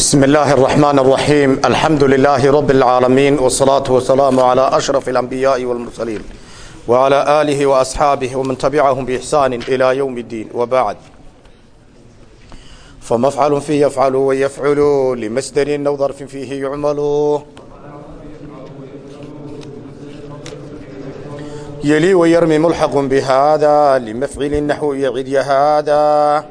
بسم الله الرحمن الرحيم الحمد لله رب العالمين والصلاة والسلام على أشرف الأنبياء والمرسلين وعلى آله وأصحابه ومن تبعهم بإحسان إلى يوم الدين وبعد فمفعل فيه يفعل ويفعل لمصدر أو ظرف فيه يعمل يلي ويرمي ملحق بهذا لمفعل النحو يعد هذا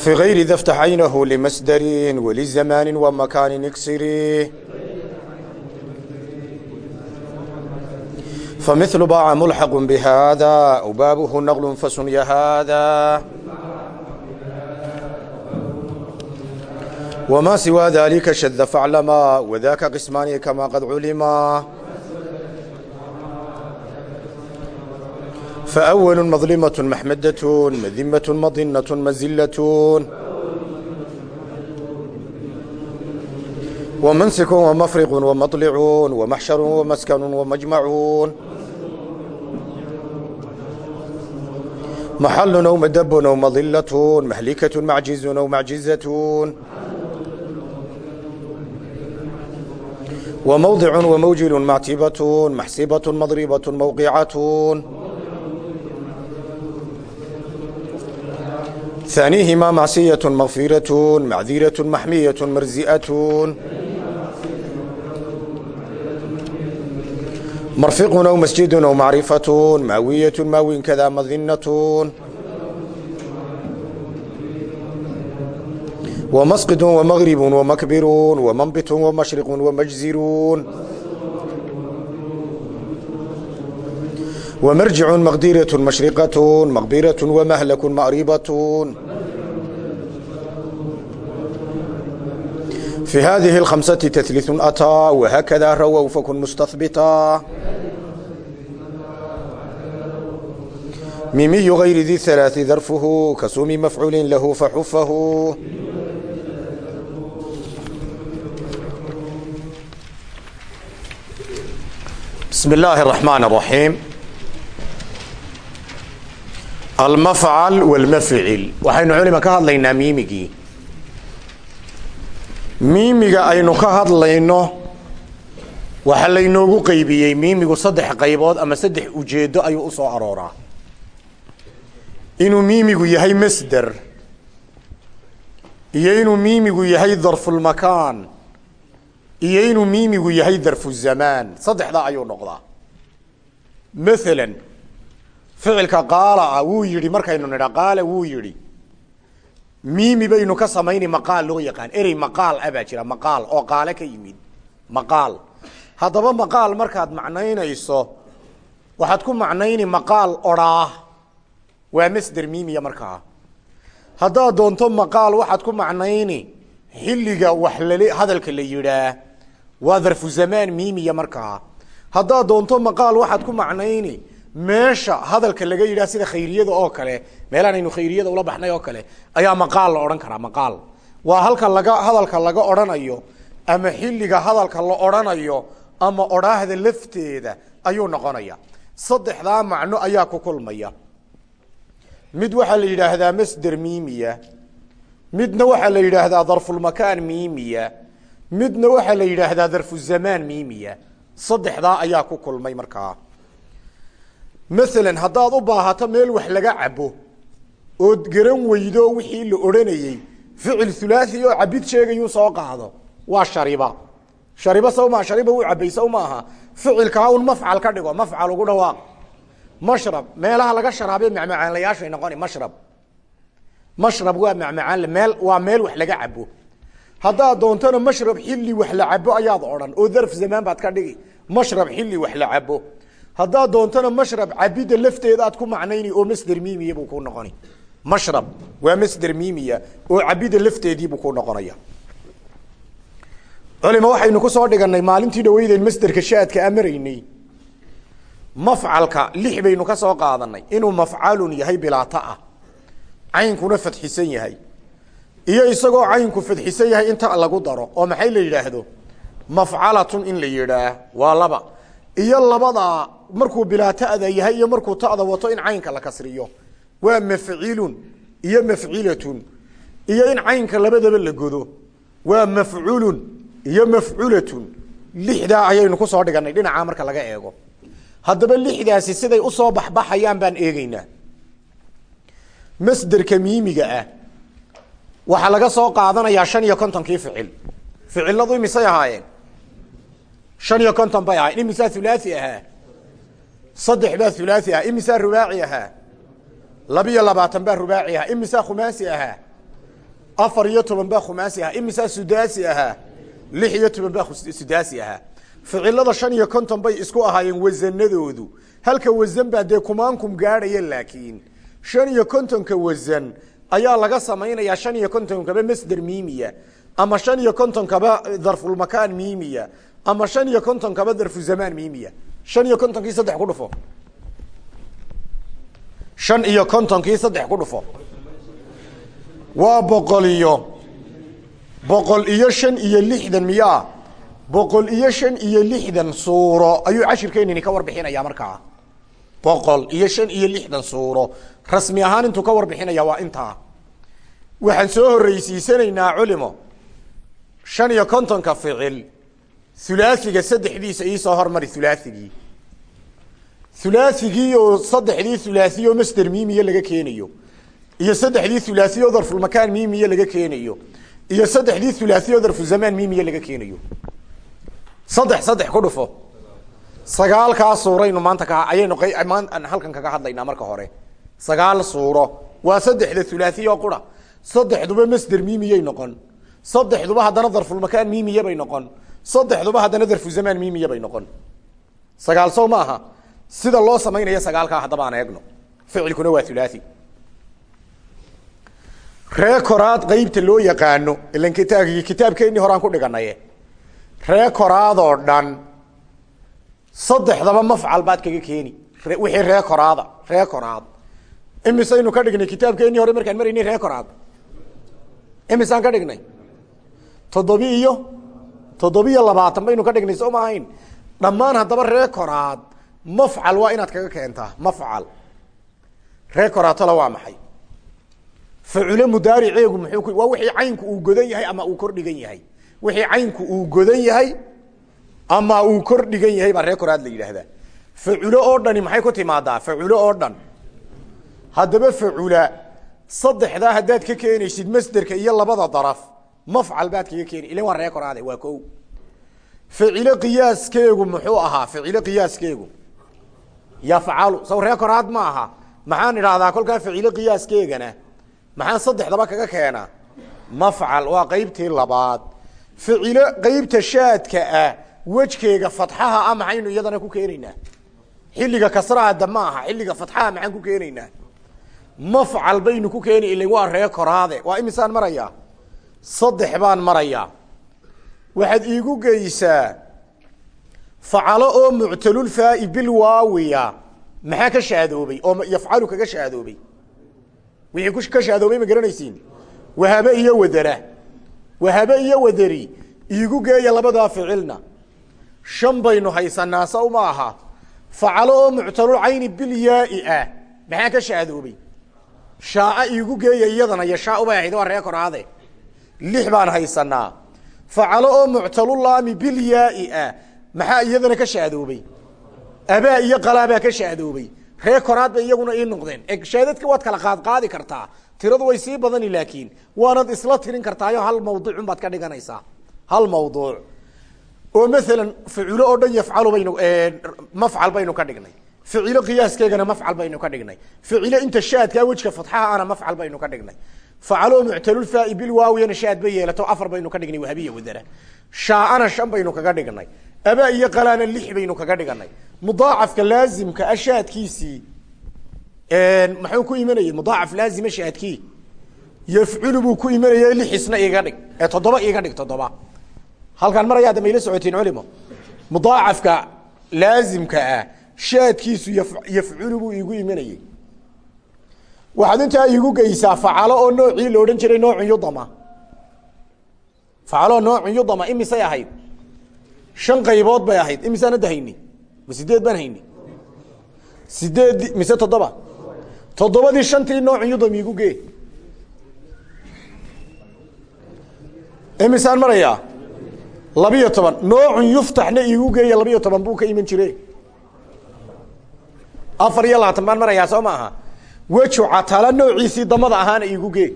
في غير ذا افتح عينه لمصدر ولزمان ومكان اكسره فمثل باع ملحق بهذا وبابه نغل فسني هذا وما سوى ذلك شذ فاعلما وذاك قسمان كما قد علما فأول مظلمة محمدة مذمة مضنة مزلة ومنسك ومفرق ومطلع ومحشر ومسكن ومجمعون محل أو مدب أو مظلة محلكة معجز أو معجزة وموضع وموجل معتبة محسبة مضربة موقعة ثانيهما معصية مغفرة معذيرة محمية مرزئة مرفق أو مسجد أو معرفة ماوية ماو كذا مظنة ومسقط ومغرب ومكبر ومنبت ومشرق ومجزرون ومرجع مقديرة مشرقة مقبرة ومهلك مأربة في هذه الخمسة تثلث أتى وهكذا رووا فكن مستثبتا ميمي غير ذي الثلاث ذرفه كسوم مفعول له فحفه بسم الله الرحمن الرحيم almafcal walmafcil waxaynu culima ka hadlaynaa miimigii. Miimiga aynu ka hadlayno waxaa laynoogu qeybiyey miimigu saddex qaybood ama saddex ujeedo ayuu u soo arooraa. Inuu miimigu yahay masder iyo inuu miimigu yahay darfulmakaan iyo inuu miimigu yahay darfuzamaan saddexdaa ayuu noqdaa. Maalan ficilka qaala ah wuu yidhi markaynu nidha qaala wuu yidhi miimi baynu ka samayni maqaal loo yaqaan erey maqaal ah baa jira maqaal oo qaale ka yimid maqaal. Haddaba maqaal markaad macnaynayso waxaad ku macnayni maqaal odhaah waa masder miimiya markaa. Haddaad doonto maqaal waxaad ku macnayni xilliga wax lale hadalka la yidhaah waa darfu zamaan miimiya markaa. Haddaad doonto maqaal waxaad ku macnayni meesha hadalka laga yidhaha sida khayriyada oo kale meelaan aynu khayriyada ula baxnay oo kale ayaa maqaal la odhan karaa maqaal. Waa halka laga hadalka laga odhanayo ama xilliga hadalka la odhanayo ama odhaahda lafteeda ayuu noqonaya saddexdaa macno ayaa ku kulmaya. Mid waxaa la yidhaahdaa masder miimiya midna waxaa la yidhaahdaa darfulmakaan miimiya midna waxaa la yidhaahdaa darfuzamaan miimiya. Saddexdaa ayaa ku kulmay markaa maalan haddaad u baahato meel wax laga cabo ood garan weydo wixii la odhanayey ficil hulaathi oo cabid sheegayuu soo qaado. Waa shariba shariba sawma shariba wuu cabay saw maaha. Ficilkaa un mafcal ka dhigo mafcal ugu dhawaaq mashrab meelaha laga sharaabe macmacaanlayaashay noqoni mashrab. Mashrab waa macmacaan meel waa meel wax laga cabo haddaad doontona mashrab xilli wax la cabo ayaad odhan oo darf zamaan baad ka dhigi. Mashrab xilli wax la cabo haddaad doontona mashrab cabida lafteeda aad ku macnayni oo masder miimiya buu ku noqoni mashrab waa masder miimiya oo cabida lafteediibuu ku noqonaya. Culima waxaynu ku soo dhiganay maalintii dhaweyden masderka shaadka amaraynay mafcalka lix baynu ka soo qaadanay inuu mafcalun yahay bilaata ah. Caynkuna fadxisan yahay. Iyo isagoo caynku fadxisan yahay inta lagu daro oo maxay la yidhaahdo? Mafcalatun in la yidhaah waa laba. Iyo labadaa markuu bilaa ta'da yahay iyo markuu ta'da wato in caynka la kasriyo. Waa mafcilun iyo mafcilatun iyo in caynka labadaba la godo. Waa mafculun iyo mafculatun lixdaa ayaynu ku soo dhiganay dhinacaa marka laga eego. Haddaba lixdaasi siday u soo baxbaxayaan baan eegeynaa masderka miimiga ah. Waxaa laga soo qaadanayaa shan iyo kontonkii ficil. Ficiladu imisay ahaayeen. Shan iyo konton bay ahayen imisaa thulathi ahaa saddex baa thulathi ahaa imisaa rubaaci ahaa? Labiyo labaatan baa rubaaci ahaa imisaa khumaasi ahaa? Afar iyo toban baa khumaasi ahaa imisaa sudaasi ahaa? Lix iyo toban baa sudaasi ahaa. Ficilada shan iyo konton bay isku ahaayeen wasanadoodu halka wasan baa dee kumaankum gaadhaya laakiin shan iyo kontonka wasan ayaa laga samaynayaa shan iyo kontonkaba masder miimiya ama shan iyo kontonkaba darfulmakaan miimiya ama shan iyo kontonkaba darfu zamaan miimiya shan iyo kontonkii saddex ku dhufo shan iyo kontonkii saddex ku dhufo waa boqol iyo boqol iyo shan iyo lixdan miyaa boqol iyo shan iyo lixdan suuro ayuu cashirkeenini ka warbixinaya markaa boqol iyo shan iyo lixdan suuro rasmi ahaan intuu ka warbixinaya waa intaa waxaan soo horreysiisanaynaa culimo shan iyo kontonka ficil hulaahiga saddexdiisa iisoo hormari hulaathigii oo saddexdii hulaahiy oo masder miimiye laga keenayo. Iyo saddexdii hulaahiy oo darfulmakaan miimiye laga keenayo. Iyo saddexdii hulaahiy oo darfuzamaan miimiye laga keenayo. Saddex saddex ku dhufo. Sagaalkaa suuraynu maanta ka ayaynu halkan kaga hadlaynaa marka hore. Sagaal suuro. Waa saddexda hulaahiy oo qura. Saddexduba masder miimiyay noqon. Saddexduba haddana darfulmakaan miimiye bay noqon saddexduba haddana darfuzamaan miimiye bay noqon. Sagaal sow ma aha. Sida loo samaynaya sagaalkaa haddaba aan eegno. Ficilkuna waa hulaahi ree koraad qeybta loo yaqaano ilan kitaab kitaabkeennii horaan ku dhiganaye. Ree koraadoo dhan saddexdaba mafcal baad kaga keeni. Wixii ree koraada ree koraad. Imisaynu ka dhignay kitaabkeennii hore markaan maraynay ree imisaan ka dhignay? Toddobi iyo toddobiyo labaatan baynu ka dhignay soo ma dhammaan haddaba ree koraad mafcal waa inaad kaga keentaa mafcal. Ree koraatala waa maxay? Faculo mudaariceegu muxuu waa wixii caynku uu godan yahay ama uu kor dhigan yahay? Wixii caynku uu godan yahay ama uu kor dhigan yahay baa ree la yidhaahdaa. Faculo oo dhani maxay ku timaadaa? Faculo oo dhan. Haddaba facula saddexdaa haddaad ka keenaysid masderka iyo labada daraf mafcal baad kaga keeni. Ilan waa ree koraade waa ko facilo qiyaaskeegu muxuu ahaa facilo qiyaaskeegu yafcalu saw ree koraad ma aha. Maxaan idhaahdaa kolkaa facilo qiyaaskeegana maxaan saddexdaba kaga keenaa. Mafcal waa qeybtii labaad. Ficilo qeybta shaadka ah wejkeega fatxaha ah maxaynu iyadana ku keenaynaa. Xilliga kasraada ma aha xilliga fatxaha maxaan ku keenaynaa. Mafcal baynu ku keeni ila waa ree koraade. Waa imisaan marayaa saddex baan marayaa. Waxaad iigu geysaa facalo oo muctalulfaai bilwaawiya maxaa ka shaadoobay oo yafcalu kaga shaadoobay wixii ka shaadoobay ma garanaysiin. Wahabe iyo wadara. Wahabe iyo wadari iigu geeya labadaa ficilna. Shan baynu haysanaa saw ma aha. Facalo oo muctalulcayni bilyaai ah. Maxaa ka shaadoobay shaaa iigu geeya iyadana yashaa bay ahayd waa ree koraade lix baan haysanaa facalo oo muctalulaami bilyaai ah maxaa iyadana ka shaadoobay abaa iyo qalaabaa ka shaadoobay ree koraad bay iyaguna ii noqdeen. E shaadadka waad kala qaadqaadi kartaa. Tiradu way sii badani laakiin waanad isla tirin kartaayo hal mawduucun baad ka dhiganaysaa. Hal mawduuc. Oo maalan faculo oo dhan yafcalu baynu mafcal baynu ka dhignay ficilo qiyaaskeegana mafcal baynu ka dhignay. Ficilo inta shaadkaa wejka fatxaha ana mafcal baynu ka dhignay. Facalo muctalulfaai bilwaawiyana shaad bay yeelato afar baynu ka dhignay wahabiya wadara. Shaaana shan baynu kaga dhignay. Abaa iyo qalaana lix baynu kaga dhiganay mudaacafka laazimka a shaadkiisii maxuu ku imanayey mudaacaf laazima shaadkii. Yafculu buu ku imanaya lixisna iga dhig. Ee toddoba iga dhig toddoba. Halkaan mar ayaa damayla socotiin culimo. Mudaacafka laazimka ah shaadkiisu yafculu buu iigu imanayey waxaad intaa iigu geysaa facalo oo noocii la odhan jiray noocun yudama facalo noocun yudama imisay ahayd. Shan qaybood bay ahayd imisaana da hayni ma sideed baan hayni? Sideedi mise toddoba? Toddobadii shantii noocun yudam iigu gee. Imisaan maraya labiyo toban noocun yuftaxna iigu geeya labiyo toban buu ka iman jire afar iyo labaatan baan marayaa soo ma aha? Weju catala noociisii damada ahaana iigu gee.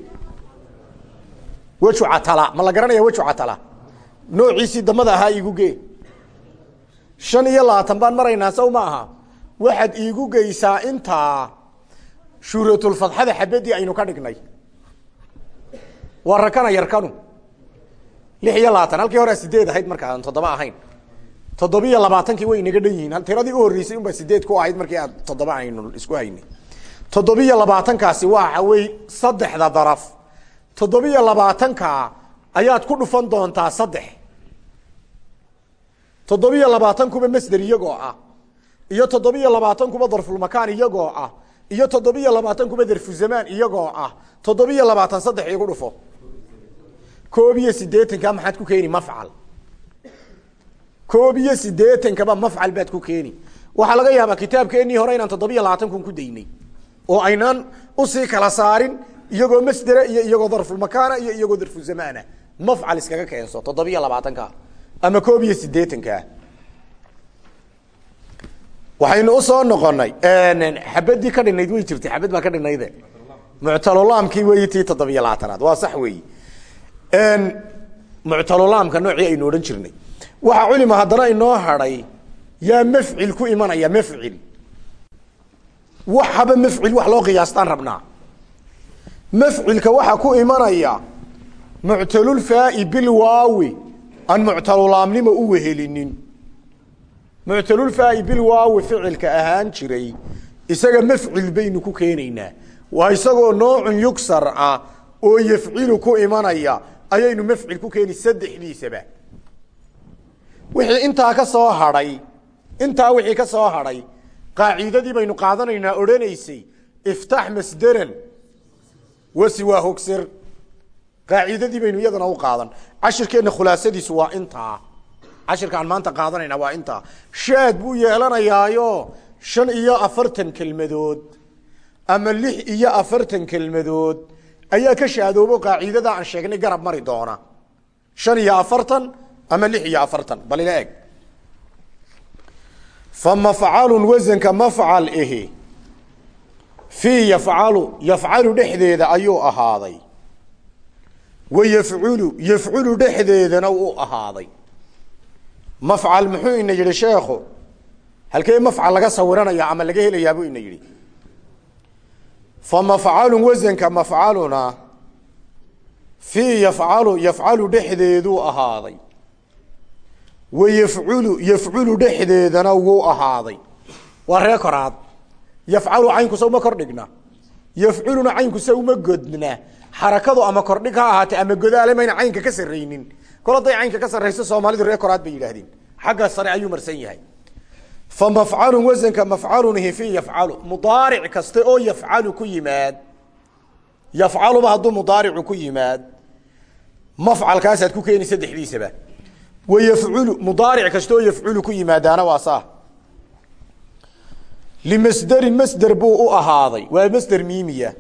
Weju catala ma la garanaya weju catala? Noociisii damada ahaa iigu gee. Shan iyo labaatan baan maraynaa sow ma aha? Waxaad iigu geysaa intaa shuhratulfadxada xabadii aynu ka dhignay. Waa rakana yarkanu lix iyo labaatan halkii horea sideed ahayd markaan toddoba ahayn toddobiyo labaatankii way inaga dhan yihiin. Tiradii u horreysay unbaa sideed ku ahayd markii aad toddoba aynu isku haynay toddobiyo labaatankaasi waxa wey saddexda daraf. Toddobiyo labaatanka ayaad ku dhufan doontaa saddex. Toddobiyo labaatan kuba masder iyagoo ah iyo toddobiyo labaatan kuba darfulmakaan iyagoo ah iyo toddobiyo labaatan kuba darfuzamaan iyagoo ah. Toddobiyo labaatan saddex igu dhufo. Koob iyo sideetanka maxaad ku keeni mafcal koob iyo sideetankaba mafcal baad ku keeni. Waxaa laga yaabaa kitaabkeenii hore inaan toddobiyo labaatan kun ku daynay oo aynaan u sii kala saarin iyagoo masdera iyo iyagoo darfulmakaana iyo iyagoo darfuzamaana mafcal iskaga keenso toddobiyo labaatanka ama koob iyo sideetanka waxaynu u soo noqonay xabadii ka dhinayd way jirtay xabad baa ka dhinayde muctalolaamkii wey tii toddobiyo labaatanaad waa sax weyi muctalolaamka noocii aynu odhan jirnay waxaa culima haddana inoo hadhay yaa mafcil ku imanaya mafcil. Waxaba mafcil wax loo qiyaastaan rabnaa. Mafcilka waxaa ku imanaya muctalulfaai bilwaawi aan muctalulaamnimo u wehelinin. Muctalulfaai bilwaawi ficilka ahaan jiray isaga mafcil baynu ku keenaynaa. Waa isagoo noocun yugsar ah oo yafcilu ku imanaya ayaynu mafcil ku keeni saddexdiisaba wixii intaa ka soo hadhay intaa wixii ka soo hadhay qaacidadii baynu qaadanaynaa odhanaysay iftax masderan wasiwaa hogsir. Qaacidadii baynu iyadana u qaadan. Cashirkeenna khulaasadiisu waa intaa. Cashirka aan maanta qaadanayna waa intaa. Shaad buu yeelanayaayo shan iyo afartan kelmadood ama lix iyo afartan kelmadood. Ayaa ka shaadoobo qaacidada aan sheegnay garab mari doona. Shan iyo afartan ama lix iyo afartan bal ila eg. Fa mafcalun wasanka mafcal ihi fii yafcalu yafcalu dhexdeeda ayuu ahaaday. Wa yafculu yafculu dhexdeedana u ahaaday. Mafcal muxuu ina yihi sheekhu halkee mafcal laga sawiranaya ama laga helayaabuu ina yihi fa mafcalun wasanka mafcaluna fii yafcalu yafcalu dhexdeeduu ahaaday wa yafculu dhexdeedana wuu ahaaday waa ree koraad yafcalu caynkuse uma kordhigna yafculuna caynkuse uma godna xarakadu ama kordhig ha ahaatee ama godaale mayna caynka ka sarraynin kol hadday caynka ka sarrayso soomaalidu ree koraad bay yidhaahdeen xagga sare ayuu marsan yahay fa mafcalun wasanka mafcalunihi fi yafcalu mudaaric kaste oo yafcalu ku yimaad yafcaluba hadduu mudaaricu ku yimaad mafcalkaasaad ku wa yafculu mudaaric kasta oo yafculu ku yimaadaana waa saa limasderin masder buu u ahaaday waa masder miimiya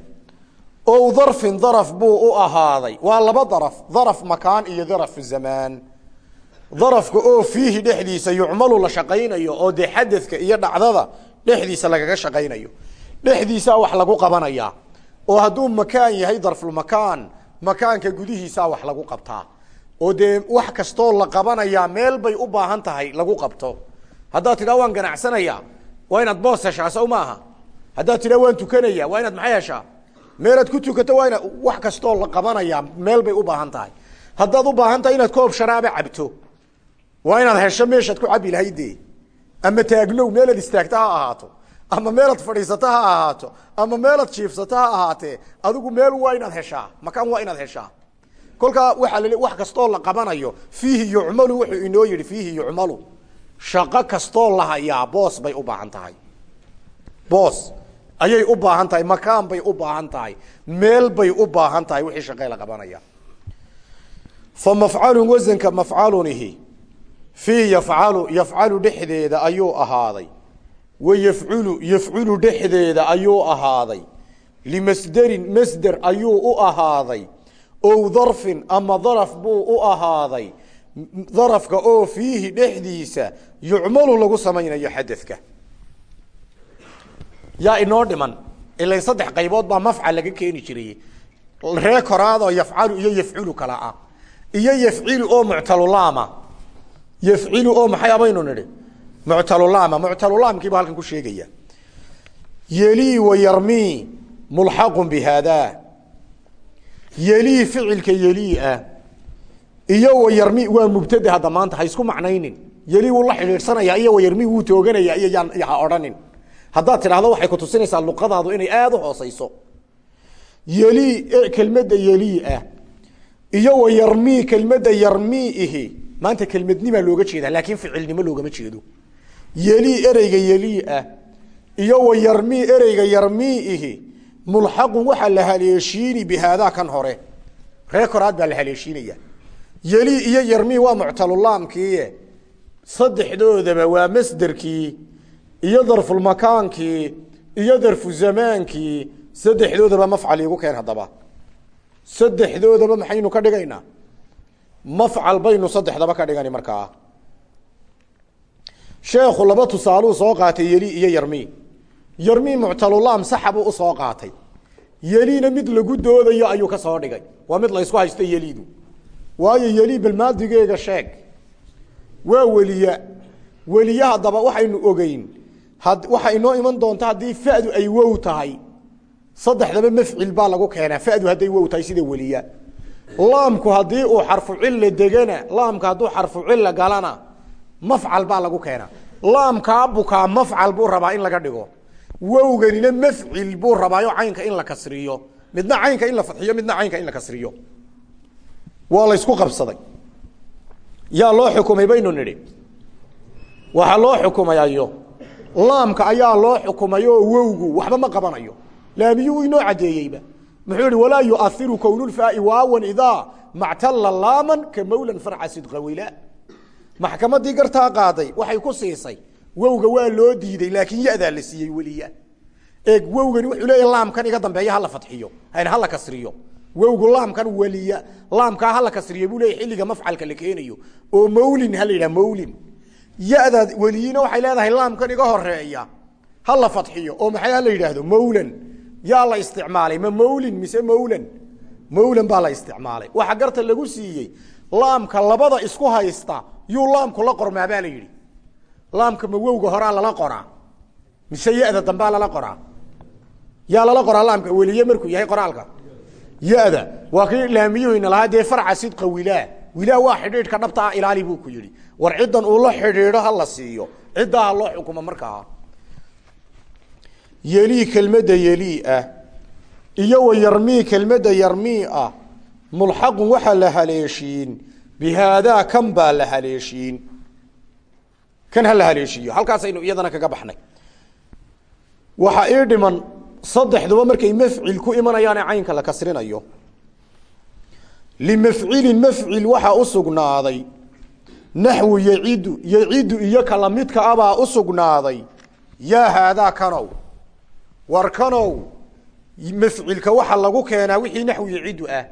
o darfin daraf buu u ahaaday waa laba daraf daraf makaan iyo daraf zamaan darafka oo fiihi dhexdiisa yucmalu la shaqaynayo oo dee xadadka iyo dhacdada dhexdiisa lagaga shaqaynayo dhexdiisaa wax lagu qabanayaa oo hadduu makaan yahay darfulmakaan makaanka gudihiisaa wax lagu qabtaa oo dee wax kastoo la qabanayaa meel bay u baahan tahay lagu qabto. Haddaad tidhaa waan ganacsanaya waa inaad boos heshaa sow maaha haddaad tidhaa waan tukanaya waa inaad maxay heshaa meelaad ku tukato waa ina wax kastoo la qabanayaa meel bay u baahan tahay. Haddaad u baahan tahay inaad koob sharaaba cabto waa inaad hesho meeshaad ku cabi lahayde ama taagnow meelaad istaagto ha ahaato. Ama meelaad fadhiisato ha ahaato. Ama meelaad jiifsato ha ahaatee. Adigu meel waa inaad heshaa. Makaan waa inaad heshaa kolkaa waxaa la wax kastoo la qabanayo fiihi yucmalu wuxuu inoo yihi fiihi yucmalu. Shaqo kastoo la hayaa boos bay u baahan tahay. Boos. Ayay u baahan tahay makaan bay u baahan tahay meel bay u baahan tahay wixii shaqee la qabanaya. Fa mafcalun wasanka mafcalunihi fii yafcalu yafcalu dhexdeeda ayuu ahaaday. Wa yafculu yafculu dhexdeeda ayuu ahaaday. Limasderin masder ayuu u ahaaday ow darfin ama daraf buu u ahaaday darafka oo fiihi dhexdiisa yucmalu lagu samaynayo xadadka yaa inoo dhiman ilan saddex qaybood baa mafcal laga keeni jiray. Ree yafcalu iyo yafculu kala ah. Iyo yafcilu oo muctalulaama yafcilu oo maxay abaynu nidhi? Muctalulaama muctalulaamkiiba halkan ku sheegaya. Yelii wa yarmii mulxaqun bi yelii ficilka yelii ah. Iyo wa yarmi waa mubtade hadda maanta ha macnaynin. Yelii wuu la xidhiidhsanayaa iyo wa yarmi wuu tooganaya iyo yaan ha odhanin. Haddaad tidhaahdo waxay ku tusinaysaa luqadaadu inay aada u hooseyso yelii kelmadda yelii ah. Iyo wa yarmii kelmadda yarmii maanta kelmadnimaa looga jeedaa laakiin ficilnimo loogama jeedo. Yelii ereyga yelii ah. Iyo wa yarmii ereyga yarmii mulxaqun waxaa la haleeshiini bihaadaa kan hore. Ree koraad baa la haleeshiinaya. Yelii iyo yarmii waa muctalulaamkii saddexdoodaba waa masderkii iyo darfulmakaankii iyo darfu zamaankii saddexdoodaba mafcal iigu keen haddaba. Saddexdoodaba maxaynu ka dhigaynaa? Mafcal baynu saddexdaba ka dhigani markaa. Sheekhu laba tusaaluu soo qaatay yeli iyo yarmi yarmi muctalulaam saxa u soo qaatay. Yeliina mid lagu doodayo ayuu ka soo dhigay. Waa mid la ysku haysto yelidu waayo yeli balmaadigeega sheeg. Waa weliya. Weliye haddaba waxaynu ogeyn. Waxaa inoo iman doonta haddii fadu ay wow tahay. Saddexdaba mafcil baa lagu keenaa. Fadu hadday wow tahay sida weliya. Laamku haddii uu xarfu cilla degana laamka hadduu xarfu cilla galana mafcal baa lagu keenaa. Laamkaa bukaa mafcal buu rabaa in laga dhigo wowganina mafcil buu rabaayo caynka in la kasriyo. Midna caynka in la fadxiyo midna caynka in la kasriyo. Waa laysku qabsaday. Yaa loo xukumay baynu nidhi. Waxaa loo xukumayayo. Laamka ayaa loo xukumay oo wowgu waxba ma qabanayo. Laamiyuu inoo caddeeyeyba muxuu yihi walaa yuairu kownulfaai waawan idaa mactalla laaman ka mawlan farca sidqawila maxkamadii gartaa qaaday waxay ku siisay wowga waa loo diiday laakiin yadaa la siiyey weliya. Eeg wowgani wuxuu leeya laamkan iga dambeeya hala fadxiyo hala kasriyo. Wowgu laamkan weliya laamkaa hala kasriyo buu leeya xilliga mafcalka la keenayo oo mawlin ha la yidhaha mawlin. Ya-da weliyina waxay leedahay laamkan iga horreeya ha la fadxiyo oo maxay hala yidhaahdo mawlan. Yaa la isticmaalay ma mawlin mise mawlan? Mawlan baa la isticmaalay. Waxa garta lagu siiyey laamka labada isku haysta yuu laamku la qormaa baa la yidhi laamka ma wowga horaa lala qoraa? Mise ya-da dambaa lala qoraa? Yaa lala qoraa laamka? Weliye markuu yahay qoraalka. Ya-da waa kii laamiyuhina lahaa dee farca sidqa wilaa. Wilaa waa xidhiidhka dhabta ah ilaali buu ku yidhi. War ciddan uu la xidhiidho ha la siiyo. Ciddaa ha loo xukumo markaa. Yelii kelmadda yelii ah iyo wa yarmii kelmadda yarmii ah mulxaqun waxaa la haleeshiin. Bihaadaa kan baa la haleeshiin kan ha la haleeshiiyo halkaasaynu iyadana kaga baxnay. Waxaa ii dhiman saddexduba markay mafcil ku imanayaane caynka la kasrinayo. Limafcilin mafcil waxaa u sugnaaday. Naxwu yacidu iyo kala midka abaa u sugnaaday. Yaa haadaa kanow. War kanow mafcilka waxa lagu keenaa wixii naxwu yacidu ah.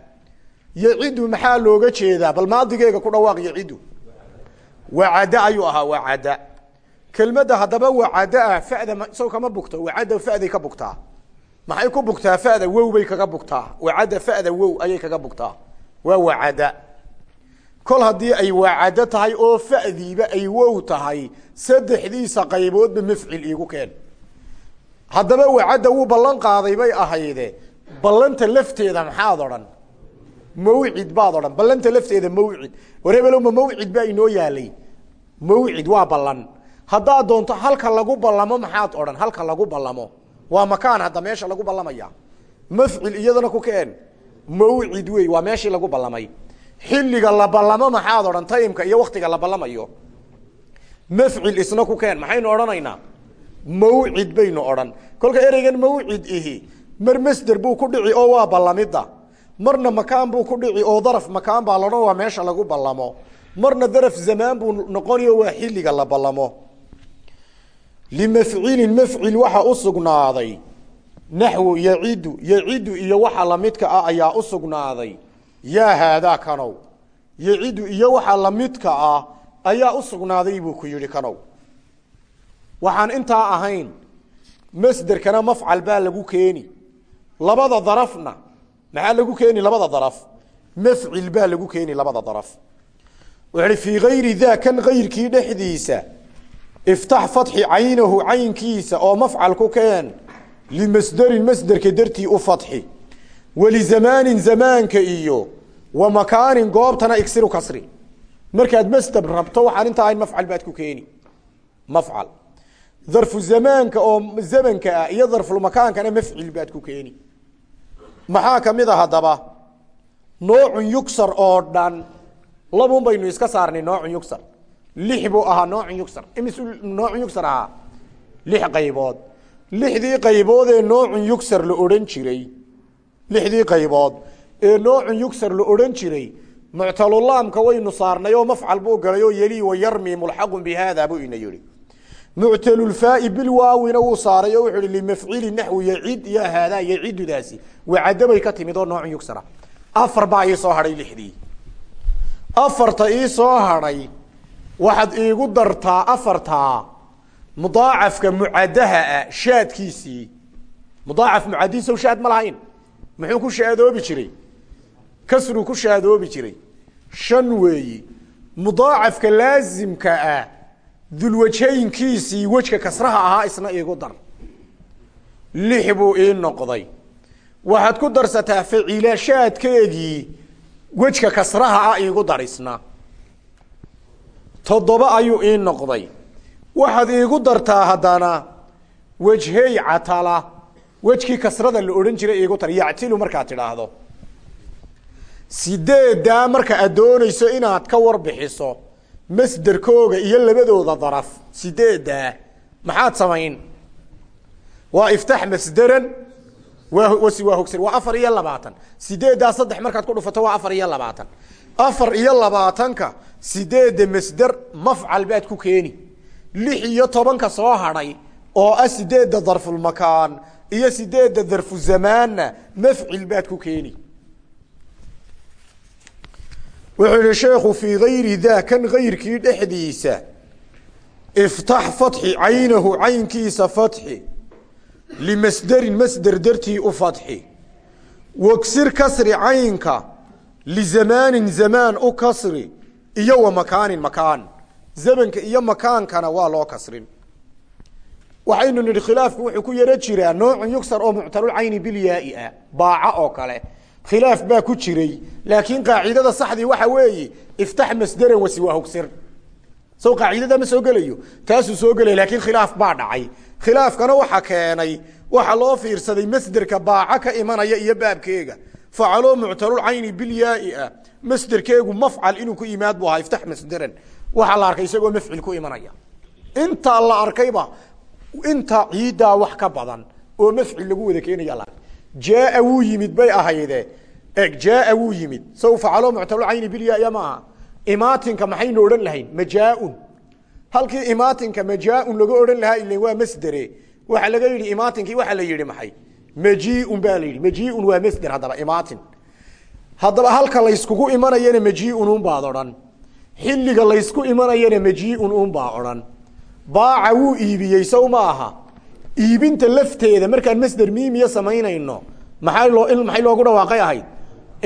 Yacidu maxaa looga jeedaa? Bal maadigeega ku dhawaaq yacidu wacada ayuu ahaa wacada. Kelmadda haddaba wacada ah fada isago kama bugto. Wacada faday ka bugtaa. Maxay ku bugtaa? Fada wow bay kaga bugtaa. Wacada fada wow ayay kaga bugtaa. Waa wacada. Kol haddii ay wacado tahay oo fadiiba ay wow tahay saddexdiisa qayboodba mafcil iigu keen. Haddaba wacadda wuu ballan qaaday bay ahayde. Ballanta lafteeda maxaad odhan? Mawcid baad odhan. Ballanta lafteeda mawcid. War hebelowma mawcid inoo yaalay mawcid waa ballan. Haddaad doonto halka lagu ballamo maxaad odhan halka lagu ballamo. Waa makaan hadda meesha lagu ballamaya. Mafcil iyadana ku keen. Mawcid wey waa meeshii lagu ballamay. Xilliga la ballamo maxaad odhan taymka iyo waktiga la ballamayo. Mafcil isna ku keen maxaynu odhanaynaa? Mawcid baynu odhan. Kolka ereygan mawcid ihi mar masder buu ku dhici oo waa ballamidda. Marna makaan buu ku dhici oo daraf makaan baa laodhan waa meesha lagu ballamo marna daraf zamaan buu noqonayo waa xilliga la ballamo. Limafcilin mafcil waxa u sugnaaday. Naxwu yacidu yacidu iyo waxa lamidka ah ayaa u sugnaaday. Yaa haadaa kanow. Yacidu iyo waxa lamidka ah ayaa u sugnaaday buu ku yidhi kanow. Waxaan intaa ahayn masderkana mafcal baa lagu keeni. Labada darafna maxaa lagu keeni? Labada daraf. Mafcil baa lagu keeni labada daraf wuxu uhi fii gayri daa kan kayrkii dhexdiisa. Iftax fatxi caynahu caynkiisa oo mafcal ku keen. Limasderin masderka dartii u fatxi. Walizamaanin zamaanka iyo. Wa makaanin goobtana igsiru kasri. Markaad masdab rabto waxaan intaa ahayn mafcal baad ku keeni. Mafcal. Darfu zamaanka oo zamanka ah iyo darfulmakaankana mafcil baad ku keeni. Maxaa ka mid a haddaba? Noocun yugsar oo dhan labun baynu iska saarnay noocun yugsar lix buu ahaa noocun yugsar imis noocun yugsar ahaa. Lix qaybood. Lixdii qaybood ee noocun yugsar la odhan jiray. Lixdii qaybood ee noocun yugsar la odhan jiray. Muctalulaamka waynu saarnay oo mafcal buu galay oo yeli wayarmi mulxaqun bi buu ina yihi muctalulfaai bilwaawina wuu saaray oo wuxuu hi limafcili naxwi yacid ya haadaa yacidudaasi wacadabay ka timid oo noocun yugsara afar baa ii soo hadhay lixdii afarta ii soo hadhay waxaad iigu dartaa afartaa mudaacafka mucadaha ah shaadkiisii. Mudaacaf mucadiisow shaad ma lahayn? Muxuu ku shaadoobi jiray? Kasruu ku shaadoobi jiray. Shan weeyi mudaacafka laasimka ah dulwajaynkiisii wejka kasraha ahaa isna iigu dar. Lix buu ii noqday. Waxaad ku darsataa faciilashaadkeegii wejka kasraha ah iigu dar isna toddoba ayuu ii noqday. Waxaad iigu dartaa haddana wejhey catala. Wejkii kasrada la odhan jiray iigu dar yactilu markaad tidhaahdo. Sideedaa marka aad doonayso inaad ka warbixiso masderkooga iyo labadooda daraf. Sideedaa maxaad samayn? Waa iftax masderan waa hogsir waa afar iyo labaatan. Sideedaa saddex markaad ku dhufato waa afar iyo labaatan. Afar iyo labaatanka sideedda masder mafcal baad ku keeni. Lix iyo tobanka soo hadhay oo ah sideedda darfulmakaan iyo sideedda darfu mafcil baad ku keeni. Wuxuu yihi sheekhu fii gayri daa kan gayrkii dhexdiisa iftax fatxi caynahu caynkiisa fatxi limasderin masder dartii u fatxi wagsir kasri caynka lizamaanin zamaan u kasri iyo wa makaanin makaan zamanka iyo makaankana waa loo kasrin waxaynu nidhi khilaafku wuxuu ku yaro jiraa noocun yugsar oo muctalulcayni bilyaai ah baaca oo kale khilaaf baa ku jiray laakiin qaacidada saxdii waxa weeye iftax masderan wasiwaa hogsir sow qaacidada ma soo gelayo? Taasuu soo gelaya laakiin khilaaf baa dhacay. Khilaafkana waxa keenay waxa loo fiirsaday masderka baaca ka imanaya iyo baabkeega. Facaloo muctalulcayni bilyaai ah. Masderkeegu mafcal inuu ku yimaad bu ahaa iftax masderan. La arkay isagoo mafcil ku imanaya. Intaa la arkayba inta ciiddaa wax ka badan oo mafcil lagu wada keenaya la jaaa wuu yimid bay ahayde eg jaaa wuu yimid. Saw facalo muctalulcayni bilyaaya ma aha imaatinka maxaynu odhan lahayn? Majaaun. Halkii imaatinka majaaun laga odhan lahaa ilan waa masdere waxa laga yidhi imaatinkii waxaa la yidhi maxay? Majiun baa la yidhi. Majiun waa masder haddaba imaatin. Haddaba halka layskugu imanayana majiun unbaad odhan. Xilliga laysku imanayana majiun unbaa odhan. Baaca wuu iibiyey sow ma aha. Iibinta lafteeda markaan masder miimiya samaynayno maxaa loo in maxay loogu dhawaaqay ahayd?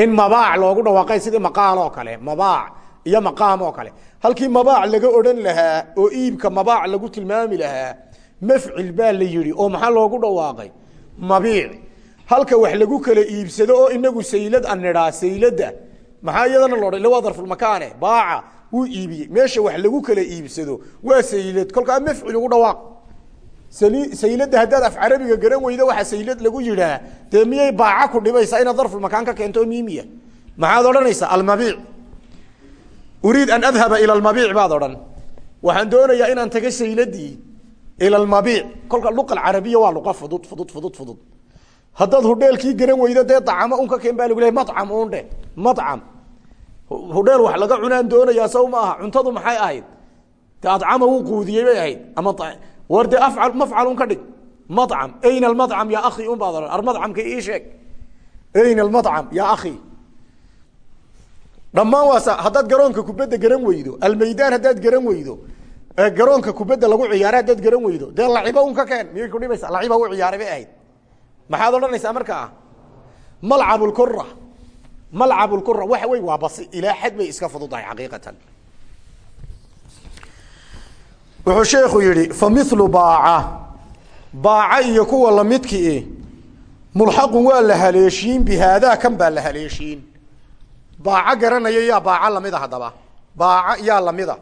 In mabaac loogu dhawaaqay sidii maqaal oo kale mabaac iyo maqaam oo kale. Halkii mabaac laga odhan lahaa oo iibka mabaac lagu tilmaami lahaa mafcil baa la yidhi oo maxaa loogu dhawaaqay? Mabiic. Halka wax lagu kala iibsado oo inagu saylad an nidhaa sayladda maxaa iyadana loodhan illa waa darfulmakaane baaca wuu iibiyey. Meesha wax lagu kala iibsado waa saylad. Kolkaa mafcil ugu dhawaaq. Sayladda haddaad af carabiga garan weydo waxaa saylad lagu yidhaa dee miyay baaca ku dhibaysaa inaad darfulmakaan ka keento miimiya? Maxaad odhanaysaa? Almabiic uriid an adhaba ila almabiic baad odhan. Waxaan doonayaa inaan taga sayladii ila almabiic. Kolka luqa alcarabiya waa luqa fudud fudud fudud fudud. Haddaad hudheelkii garan weydo dee dacamo un ka keen baa lagu lehay macam un dhe macam hudheel wax laga cunaan doonayaa saw ma aha. Cuntadu maxay ahayd? Adcama wuu quudiyey bay ahayd. Ama war dee afcal mafcal un ka dhig. Macam ayna almacam yaa akhi un baad odhan. Ar macamka ii sheeg dhammaan waa haddaad garoonka kubadda garan weydo almaydaan haddaad garan weydo garoonka kubadda lagu ciyaara haddaad garan weydo dee laciba un ka keen miyay kudhibaysa laciba u ciyaaray bay ahayd. Maxaad odhanaysaa markaa malcabulkura malcabulkura waxa wey waa basi ilaa xad bay iska fududahay xaqiiqatan. Wuxuu sheekhu yihi fa milu baaca. Baaca iyo kuwa lamidki mulxaqun waa la haleeshiin bihaadaa kan baa la haleeshiin baaca garanaya yaa baaca lamida haddaba. Baaca yaa lamida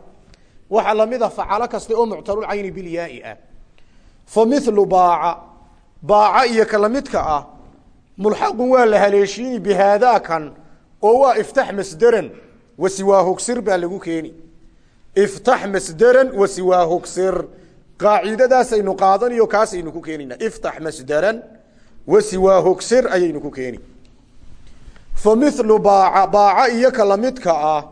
waxaa lamida facalo kasta oo muctalulcayni bilyaai ah. Fa milu baaca. Baaca iyo ka lamidka ah mulxaqun waa la haleeshiini bihaadaa kan oo waa iftax masderan wasiwaahogsir baa lagu keeni. Iftax masderan wasiwaahogsir qaacidadaasaynu qaadanayo kaasaynu ku keenayna iftax masderan wasiwaahogsir ayaynu ku keeni fa milu baaca baaca iyo ka lamidka ah.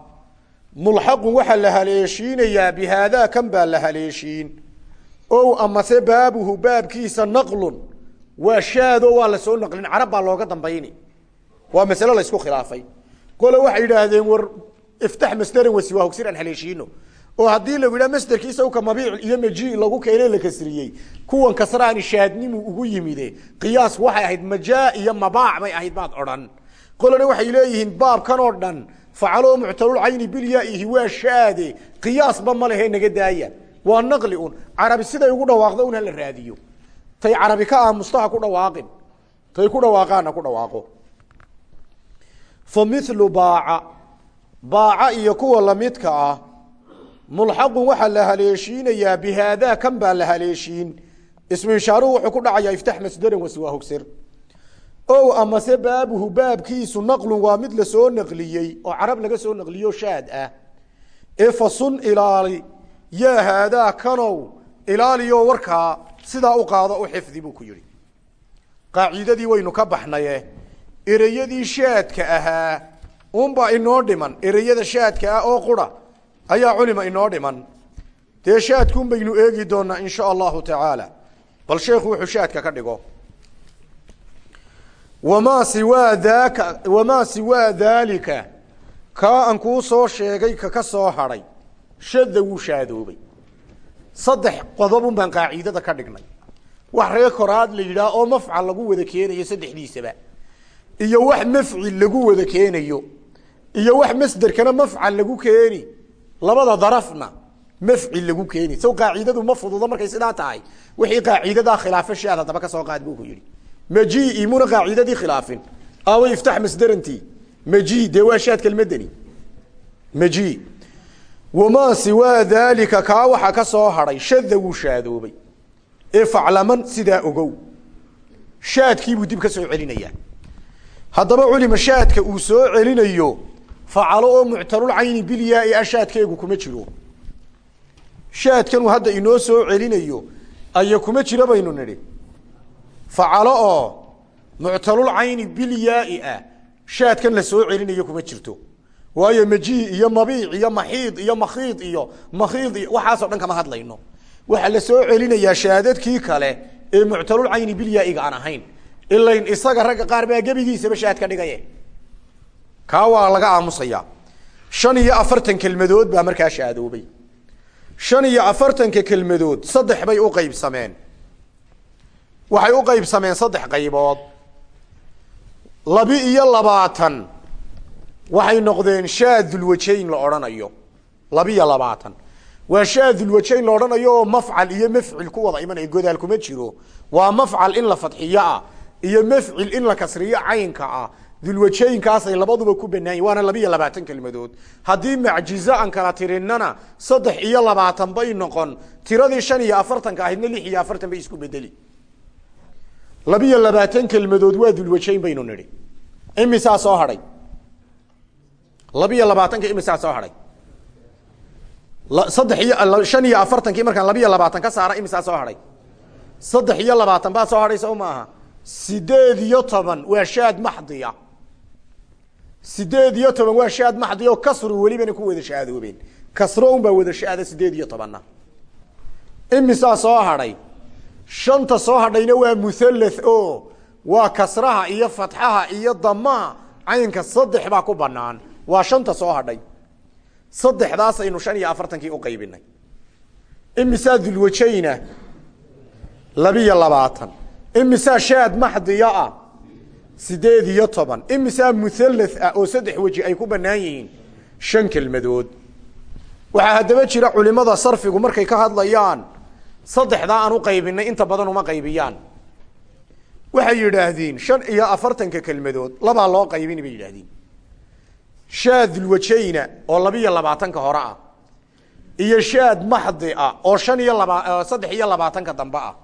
Mulxaqun waxaa la haleeshiinayaa bihaadaa kan baa la haleeshiin. Ow amase baabuhu baabkiisa naqlun. Waa shaado waa la soo naqlin. Carab baa looga dambayni. Waa masale laysku khilaafay. Qole waxay yidhaahdeen war iftax masderan wasiwaahogsir aan haleeshiino. Oo haddii mabiic iyo maji lagu keenay la kasriyey. Kuwan kasraani shaadnimu ugu yimide qiyaas waxay ahayd majaa iyo mabaac bay ahayd baad odhan qolana waxay leeyihiin baabkan oo dhan facalo muctalulcayni bilyaihi waa shaade. Qiyaasba ma lehe naga daaya. Waa naqli un. Carabi siday ugu dhawaaqdo un hala raadiyo. Tay carabi ka aamusto ha ku dhawaaqin. Tay ku dhawaaqaana ku dhawaaqo. Fa milu baaca. Iyo kuwa lamidka ah mulxaqun waxaa la haleeshiinayaa bihaadaa kan baa la haleeshiin. Ismu ishaaruhu wuxuu ku dhacayaa iftax masderan wasiwaahogsir ow amase baabuhu baabkiisu naqlun waa mid la soo naqliyey oo carab laga soo naqliyo shaad ah. Ee fasun ilaali yaa haadaa kanow ilaaliyo warkaa sidaa u qaado u xifdi buu ku yihi qaacidadii waynu ka baxnaye ereyadii shaadka ahaa unbaa inoo dhiman ereyada shaadka ah oo qura ayaa culima inoo dhiman. Dee shaadkuun baynu eegi doonaa in sha allahu tacaala. Bal sheekhu wuxuu shaadka ka dhigo wamaa siwaa daaka wamaa siwaa daalika kaa aan kuu soo sheegay kaka soo hadhay shadda wuu shaadoobay saddex qodobun baan qaacidada ka dhignay wax reer koraad la yidhaah oo mafcal lagu wada keenayo saddexdiisaba iyo wax mafcil lagu wada keenayo iyo wax masderkana mafcal lagu keeni labada darafna mafcil lagu keeni saw qaacidadu ma fududo markay sidaa tahay wixii qaacidadaa khilaafo shaad haddaba ka soo qaad buu ku yidhi maji muna qaacidadii khilaafin awa iftax masderanti maji dee waa shaad kelmadani maji wamaa siwaa daalika kaa waxaa ka soo hadhay shada wuu shaadoobay ee faclaman sidaa ogow shaadkiibuu dib ka soo celinayaa haddaba culima shaadka uu soo celinayo facalo oo muctalulcayni bilyaai a shaadkeegu kuma jiro shaadkanuu hadda inoo soo celinayo aya kuma jiro baynu nidhi facalo oo muctalulcayni bilyaai ah. Shaadkan la soo celinayo kuma jirto. Waayo maji iyo mabiic iyo maxiid iyo makhiid iyo makhiid iyo waxaasoo dhan kama hadlayno. Waxaa la soo celinayaa shaadadkii kale ee muctalulcayni bilyaa'iga aan ahayn. Ilayn isaga ragga qaar baa gebigiisaba shaad ka dhigaye. Kaa waa laga aamusayaa shan iyo afartan kelmadood baa markaa shaadoobay. Shan iyo afartanka kelmadood saddex bay u qaybsameen waxay u qaybsameen saddex qaybood. Labi iyo labaatan. Waxay noqdeen shaadulwajayn la odhanayo. Labiyo labaatan. Waa shaadulwajayn la odhanayo oo mafcal iyo mafcil ku wada imanaya godaal kuma jiro. Waa mafcal in la fadxiyo ah iyo mafcil in la kasriyo caynka ah. Dulwajaynkaasay labaduba ku banaayin waana labiyo labaatan kelmadood. Haddii macjizo aan kala tirinana saddex iyo labaatan bay noqon. Tiradii shan iyo afartanka ahaydna lix iyo afartan bay isku bedeli labiyo labaatan kelmadood waa dulwajayn baynu nidhi. Imisaa soo hadhay. Labiyo labaatanka imisaa soo hadhay. Saddex iyo shan iyo afartankii markaan labiyo labaatan ka saara imisaa soo hadhay. Saddex iyo labaatan baa soo hadhay sow maaha sideed iyo toban waa shaad maxdiya. Sideed iyo toban waa shaad maxdiya oo kasru welibana ku wada shaadoobeen kasro un baa wada shaada sideed iyo tobanna. Imisaa soo hadhay shanta soo hadhayna waa muthalath o waa kasraha iyo fatxaha iyo damaha caynka saddex baa ku banaan waa shanta soo hadhay. Saddexdaasaynu shan iyo afartankii u qaybinay imisaa dulwajayna labiyo labaatan. Imisaa shaad maxdiya ah sideed iyo toban. Imisaa muthalath ah oo saddex weji ay ku bannaan yihiin shan kelmadood. Waxaa haddaba jira culimada sarfigu markay ka hadlayaan saddexdaa aan u qaybinay inta badan uma qaybiyaan. Waxay yidhaahdeen shan iyo afartanka kelmadood labaa loo qaybini bay yidhaahdeen. Shaad dulwajayna oo labiyo labaatanka hore ah iyo shaad maxdi ah oo shan iyo laba saddex iyo labaatanka dambe ah.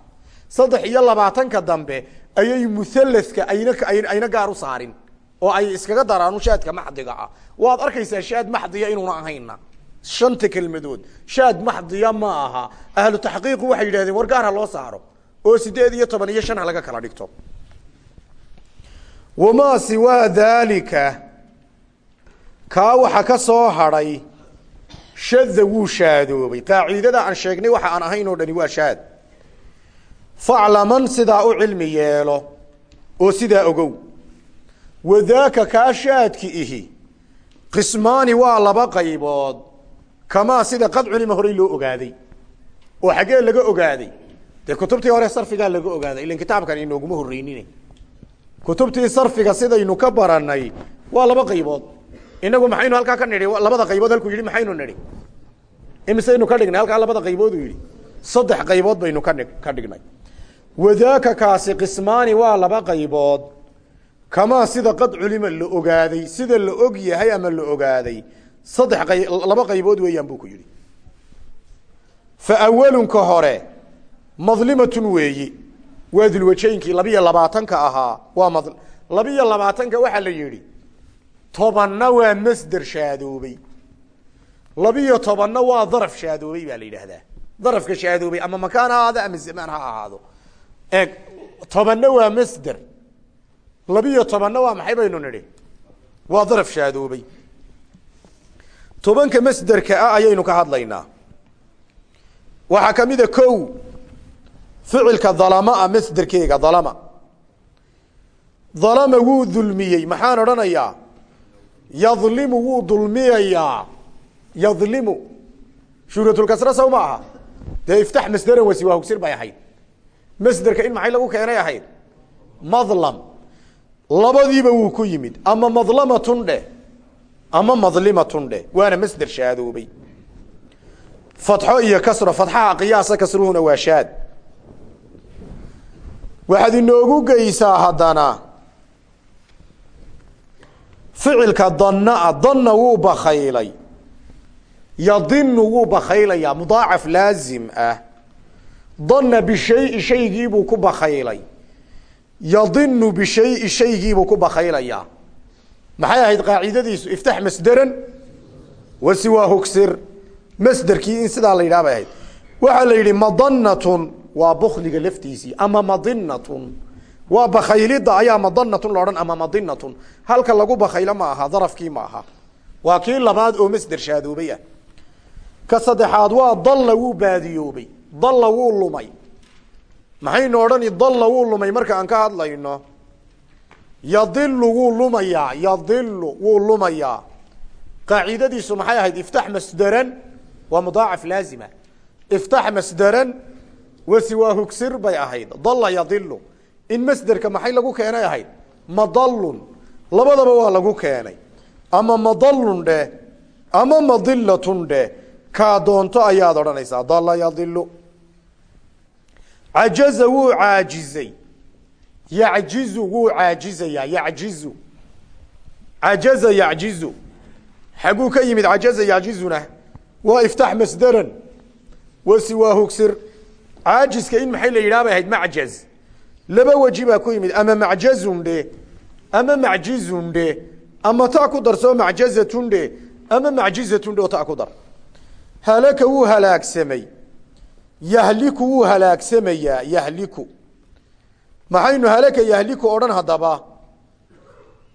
Saddex iyo labaatanka dambe ayay muthalathka ayna ayna gaar u saarin oo ay iskaga daraanu shaadka maxdiga ah. Waad arkaysaa shaad maxdiya inuuna ahayna shanta kelmadood shaad maxdiya ma aha. Ahlu taxqiiqu waxay yidhahdeen war gaar ha loo saaro. Oo sideed iyo toban iyo shan ha laga kala dhigto. Wamaa siwaa daalika kaa waxa ka soo hadhay shadda wuu shaadoobay. Qaacidada aan sheegnay waxa aan ahayn oo dhani waa shaad. Faclaman sidaa u cilmi yeelo oo sidaa ogow. Wadaaka kaa shaadki ihi qismaani waa laba qaybood kamaa sida qad culima horey loo ogaaday. Oo xaggee laga ogaaday. Dee kutubtii hore sarfigaa laga ogaaday. Ilan kitaabkan inooguma horreynine kutubtii sarfiga sidaynu ka baranay waa laba qaybood. Inagu maxaynu halkaa ka nidhi? Labada qaybood halkuu yidhi maxaynu nidhi? Imisaynu ka dhignay? Halkaa labada qaybood uu yidhi. Saddex qaybood baynu ka ka dhignay. Wadaaka kaasi qismaani waa laba qaybood. Kamaa sida qad culima la ogaaday sida la og yahay ama la ogaaday saddex qay laba qaybood weeyaan buu ku yidhi. Fa awalunka hore madlimatun weeyi. Waa dulwajaynkii labiyo labaatanka ahaa. Waa mad labiyo labaatanka waxaa la yidhi tobanna waa masder shaadoobay. Labiyo waa daraf shaadoobay baa la yidhaahdaa. Darafka shaadoobay ama makaan ha ama zamaan ha ahaado. Eeg tobanna waa masder. Labiyo waa maxay baynu nidhi? Waa daraf shaadoobay tobanka masderka ah ayaynu ka hadlaynaa. Waxaa ka mid a kow ficilka dalama masderkeega dalama dalama wuu dulmiyey maxaan odhanayaa? Yadlimu wuu dulmiyayaa. Yadlimu shuuratulkasra saw ma aha? Dee iftax masderan wasi waa hugsir bay ahayd. Masderka in maxay lagu keenay ahayd? Madlam. Labadiiba wuu ku yimid. Ama madlamatun dheh ama madlimatun dheh waana masder shaadoobay fatxo iyo kasro fatxaha qiyaasa kasruhuna waa shaad. Waxaad inoogu geysaa haddana ficilka danaa danna wuu bakaylay yadinu wuu bakaylayaa mudaacaf laazim ah. Danna bishayi shaygiibuu ku bakaylay yadinu bishayi shaygiibuu ku bakaylayaa maxay ahayd qaacidadiisu? Iftax masderan wasiwaa hugsir. Masderkii in sidaa la yidhah bay la yidhi madanatun waa bukliga laftiisii ama madinatun waa bakaylida ayaa madanatun laodhan ama madinatun halka lagu bakaylo ma aha darafkii ma aha. Waa kii labaad oo masder shaadoobay ah ka saddexaad waa dalla wuu baadiyoobay dalla wuu lumay. Maxaynu odhani dalla lumay marka aan ka hadlayno yadilu wuu lumayaa yadilu wuu lumayaa. Qaacidadiisu maxay ahayd? Iftax masderan waa mudaacaf laazima. Iftax masderan wasiwaa hugsir bay ahayd. Dalla yadilu in masderka maxay lagu keenay ahayd? Madallun. Labadaba waa lagu keenay. Ama madallun dheh ama madilatun dheh. Kaa doonto ayaad odhanaysaa. Dalla yadilu cajaza wuu caajizay yacjizu wuu caajizayaa yacjizu cajaza yacjizu xaguu ka yimid cajaza yacjizuna waa iftax masderan wasiwaa hugsir. Caajiska in maxay la yidhaha ahayd macjaz. Laba weji ku yimid ama macjazun dhe ama macjizun dhe ama taa ku darsoo macjazatun dhe ama macjizatun dhe oo taa ku dar. Halaka wuu halaagsamay. Yahliku wuu halaagsamayaa yahliku maxaynu halaka yahliku odhan haddaba.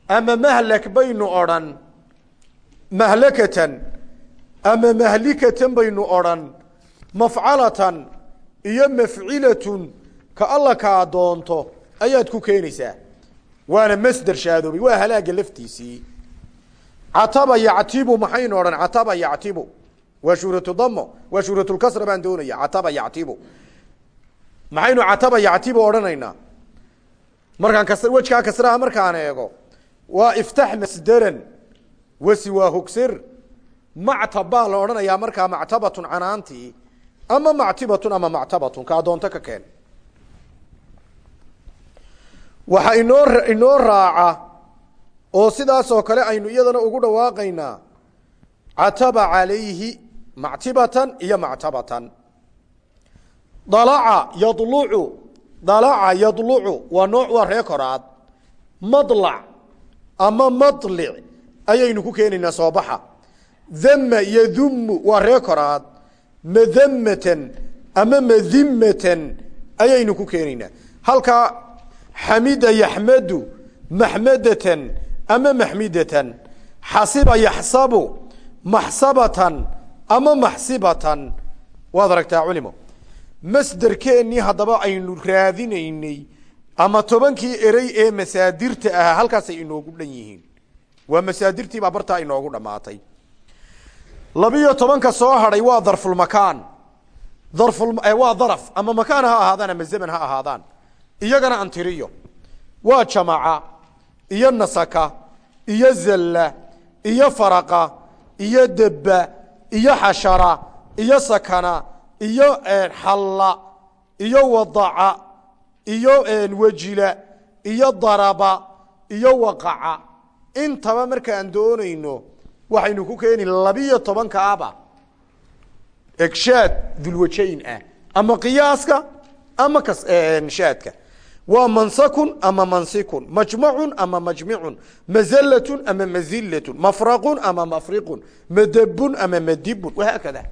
Ama mahlak baynu odhan. Mahlakatan. Ama mahlikatan baynu odhan. Mafcalatan iyo mafcilatun ka alla kaa doonto. Ayaad ku keenaysaa. Waana masder shaadoobay. Waa halaaga laftiisii. Cataba yactibu maxaynu odhan cataba yactibu. Waa shuhratu damo waa shuhratulkasra baan doonaya. Cataba yactibu. Maxaynu cataba yactibu odhanaynaa markaan wejkaa kasraha markaan eego. Waa iftax masderan wasi waa hogsir mactab baa la odhanayaa markaa mactabatun canaantii ama mactibatun ama mactabatun. Kaa doonto ka keen. Waxa inoo inoo raaca oo sidaasoo kale aynu iyadana ugu dhawaaqaynaa cataba calayhi mactibatan iyo mactabatan. Dalaca yadlucu dalaca yadlucu waa nooc waa ree koraad. Madlac ama madlic ayaynu ku keenaynaa soobaxa dama yadumu waa ree koraad. Madamatan ama madimatan ayaynu ku keenaynaa halkaa xamida yaxmadu maxmadatan ama maxmidatan xasiba yaxsabu maxsabatan ama maxsibatan. Waad aragtaa culimo masderkeennii haddaba aynu raadinaynay ama tobankii erey ee masaadirta ahaa halkaasay inoogu dhan yihiin. Waa masaadirtii baa bartaa inoogu dhammaatay labiyo tobanka soo hadhay waa darfulmakaan darful waa daraf. Ama makaan ha ahaadaan ama zaman ha ahaadaan. Iyagana antiriyo waa jamaca iyo nasaka iyo zalla iyo faraqa iyo debba iyo xashara iyo sakana iyo xalla iyo wadaca iyo wejila iyo daraba iyo waqaca. Intaba markaan doonayno waxaynu ku keeni labiyo tobankaaba egshaad dulwajayn ah ama qiyaaska ama shaadka. Waa mansakun ama mansikun majmacun ama majmicun mazalatun ama mazilatun mafraqun ama mafriqun madabun ama madibun wahaakada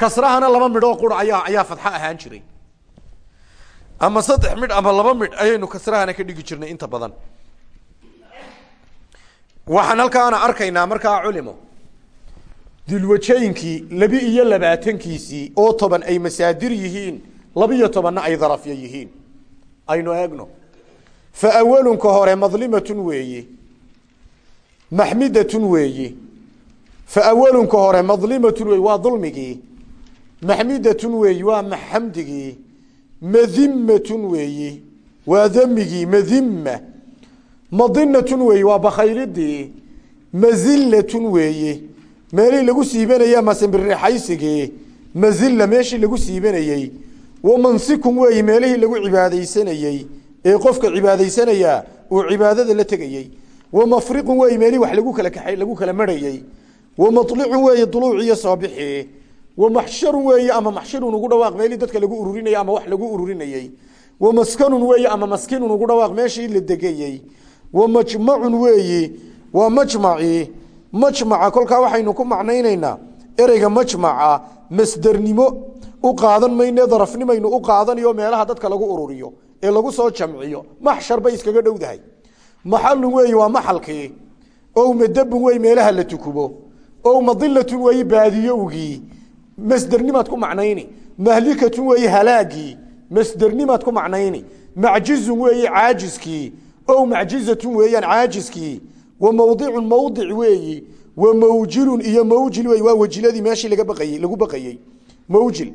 kasrahana laba midhoo qura ayaa ayaa fadxo ahaan jiray. Ama saddex midh ama laba midh ayaynu kasrahana ka dhigi jirnay inta badan. Waxaan halkaana arkaynaa markaa culimo. Dulwajaynkii labi iyo labaatankiisii oo toban ay masaadir yihiin labiyo tobanna ay darafya yihiin. Aynu eegno. Fa awalunka hore madlimatun weeye. Maxmidatun weeye. Fa awalunka hore madlimatun weeye. Waa dulmigii maxmidatun weeye waa maxamdigii madimmatun weeye waa damigii madimma madinatun weeye waa bakayridii mazillatun weeye meelihii lagu siibanayey ama simbirixaysigii mazilla meeshii lagu siibanayey wa mansikun weeye meelihii lagu cibaadaysanayey ee qofka cibaadaysanayaa uu cibaadada la tegayey wa mafriqun weeye meelihii wax lagu kala kaay lagu kala marhayey wa malicun weeye duluuciyo soobixii wa maxsharun weeye ama maxshirun ugu dhawaaq meelihii dadka lagu ururinayey ama wax lagu ururinayey wa maskanun weeye ama maskinun ugu dhawaaq meeshii la degayey wa majmacun weeyi waa majmacii majmaca kolkaa waxaynu ku macnaynaynaa ereyga majmaca masdernimo u qaadan mayne darafnimaynu u qaadanayo meelaha dadka lagu ururiyo ee lagu soo jamciyo. Maxshar bay iskaga dhowdahay. Maxalun weeyi waa maxalkii ow madabun wey meelaha la tukubo. Ow madilatun weeyi baadiyowgii masdernimaad ku macnayni. Mahlikatun weeyi halaagii masdernimaad ku macnayni. Macjizun weeyi caajiskii ow macjizatun weeyaan caajiskii wa mawdicun mawdic weeyi wa mawjilun iyo mawjil wey waa wajiladii meeshii lagu baqayey mawjil.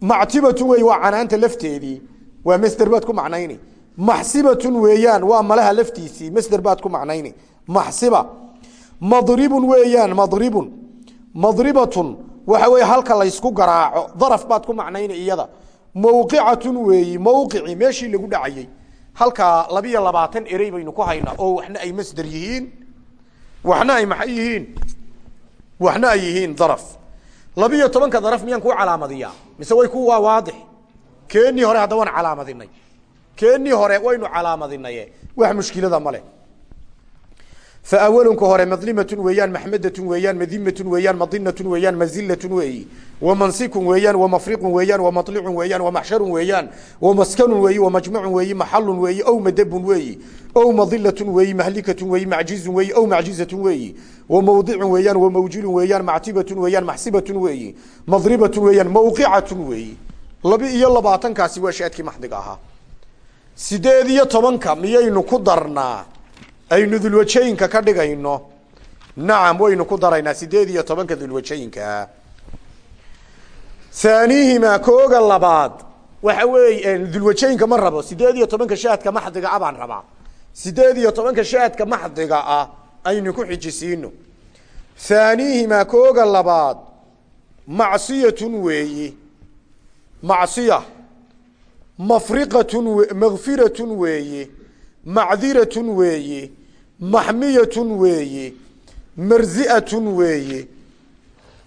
Mactibatun wey waa canaanta lafteedii waa masder baad ku macnayni. Maxsibatun weeyaan waa malaha laftiisii masder baad ku macnayni. Maxsiba. Madribun weeyaan madribun. Madribatun waxa weeye halka laysku garaaco daraf baad ku macnayni iyada. Mawqicatun weeyi mawqici meeshii lagu dhacayey halkaa labiyo labaatan erey baynu ku haynaa oo waxna ay masder yihiin waxna ay maxay yihiin waxna ay yihiin daraf. Labiyo tobanka daraf miyaan kuu calaamadiyaa? Mise way ku waa waadix? Keenii hore hadda waan calaamadinay. Keenii hore waynu calaamadinaye wax mushkilada male fa awalunka hore madlimatun weeyaan maxmadatun weeyaan madimatun weeyaan madinatun weeyaan mazilatun weeyi wa mansikun weeyaan wa mafriqun weeyaan wa malicun weeyaan wa maxsharun weeyaan wa maskanun weeyi wa majmacun weeyi maxalun weeyi ow madabun weeyi ow madilatun weeyi mahlikatun weeyi macjizun weeyi ow macjizatun weeyi wa mawdicun weeyaan wa mawjilun weeyaan mactibatun weeyaan maxsibatun weeyi madribatun weeyaan mawqicatun weeyi labi iyo labaatankaasi waa shaadkii maxdiga ahaa sideed iyo tobanka miyaynu ku darnaa aynu dulwajooyinka ka dhigayno. Nacam waynu ku daraynaa sideed iyo tobanka dulwajayinkaa haanihimaa kooga labaad. Waxa weeye dulwajayinka ma rabo. Sideed iyo tobanka shaadka maxdiga a baan rabaa. Sideed iyo tobanka shaadka maxdiga ah aynu ku xijisiino haanihimaa kooga labaad. Macsiyatun weeyi. Macsiya. Mafriqatun makfiratun weeye macdiratun weeye maxmiyatun weeye marzi'atun weeye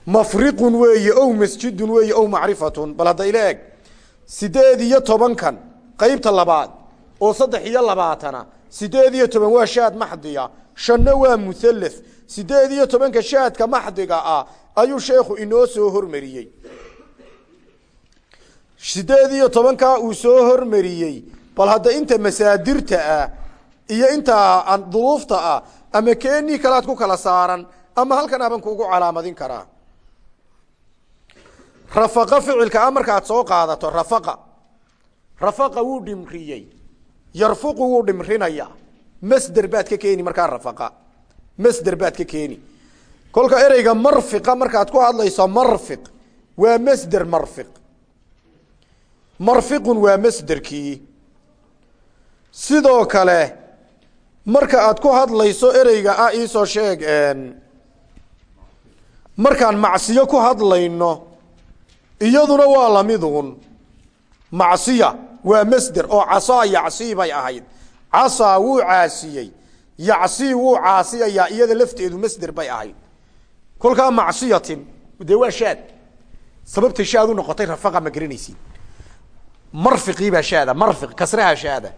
mafriqun weeye ow masjidun weeye ow macrifatun. Bal hadda ila eg sideed iyo tobankan qeybta labaad oo saddex iyo labaatana sideed iyo toban waa shaad maxdiya shanna waa muthalath sideed iyo tobanka shaadka maxdiga ah ayuu sheekhu inoo soo hormariyey. Sideed iyo tobankaa uu soo hormariyey. Bal hadda inta masaadirta ah iyo inta duruufta ah ama keenii kalaad ku kala saaran ama halkan aban kuugu calaamadin karaa. Rafaqa ficilka a markaad soo qaadato rafaqa. Rafaqa wuu dhimriyey. Yarfuqu wuu dhimrinaya. Masder baad ka keeni markaa rafaqa. Masder baad ka keeni. Kolka ereyga marfiqa markaad ku hadlayso marfiq waa masder marfiq. Marfiqun waa masderkii. Sidoo kale marka aad ku hadlayso ereyga ah iisoo sheeg markaan macsiyo ku hadlayno iyaduna waa lamidun macsiya waa masder oo casaa yacsii bay ahayd. Casaa wuu caasiyey. Yacsii wuu caasiyayaa iyada lafteedu masder bay ahayd. Kolkaa macsiyatin dee waa shaad. Sababtay shaad u noqotay rafaqa ma garanaysid marfiqiibaa shaada marfiq kasraha shaada.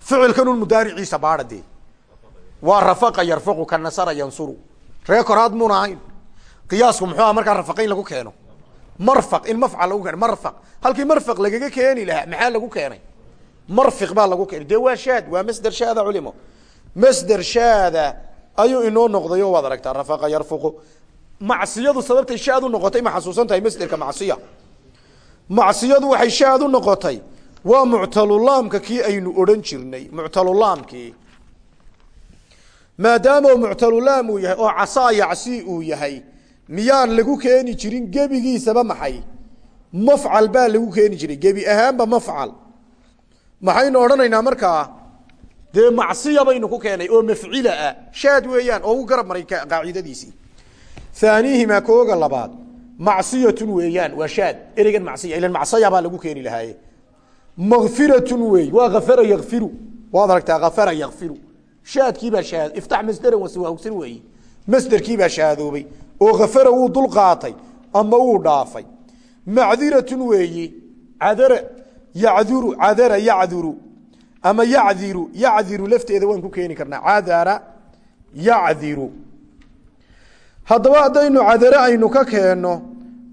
Ficilkanun mudaariciisa baadha dee waa rafaqa yarfaqu ka nasara yansuru. Ree muuna ahayn. Qiyaasku muxuu aha markaa rafaqa lagu keeno. Marfaq in mafcal lagu keeno. Marfaq. Halkii marfaq lagaga keeni lahaa maxaa lagu keenay? Marfiq baa lagu keenay. Dee waa shaad waa masder shaada culimo. Masder shaada ayuu inoo noqday oo waad aragtaa rafaqa yarfuqu. Macsiyadu sababtay shaad u noqotay ma xasuusan tahay masderka macsiya. Macsiyadu waxay shaad u noqotay. Waa muctalulaamka kii aynu odhan jirnay. Muctalulaamkii maadaama muctalulaam uu yahay oo casaa yacsi uu yahay miyaan lagu keeni jirin gebigiisaba maxay? Mafcal baa lagu keeni jiray. Gebi ahaanba mafcal. Maxaynu odhanaynaa markaa? Dee macsiya baynu ku keenay oo mafcila ah. Shaad weeyaan oo u garab maray qaacidadiisii. Haanihimaa kooga labaad macsiyatun weeyaan waa shaad. Ereygan macsiya ilan macsaya baa lagu keeni lahaaye makfiratun weey waa afara yakfiru waad aragtaa afara yakfiru shaadkiibaa shaad iftax masderan wasiwaawsan weeye masderkiibaa shaadoobay oo khafara wuu dul qaatay ama wuu dhaafay. Macdiratun weeyi cadara yacduru cadara yacduru ama yacdiru yacdiru lafteeda waan ku keeni karnaa. Cadara yacdiru. Haddaba haddaynu cadare aynu ka keenno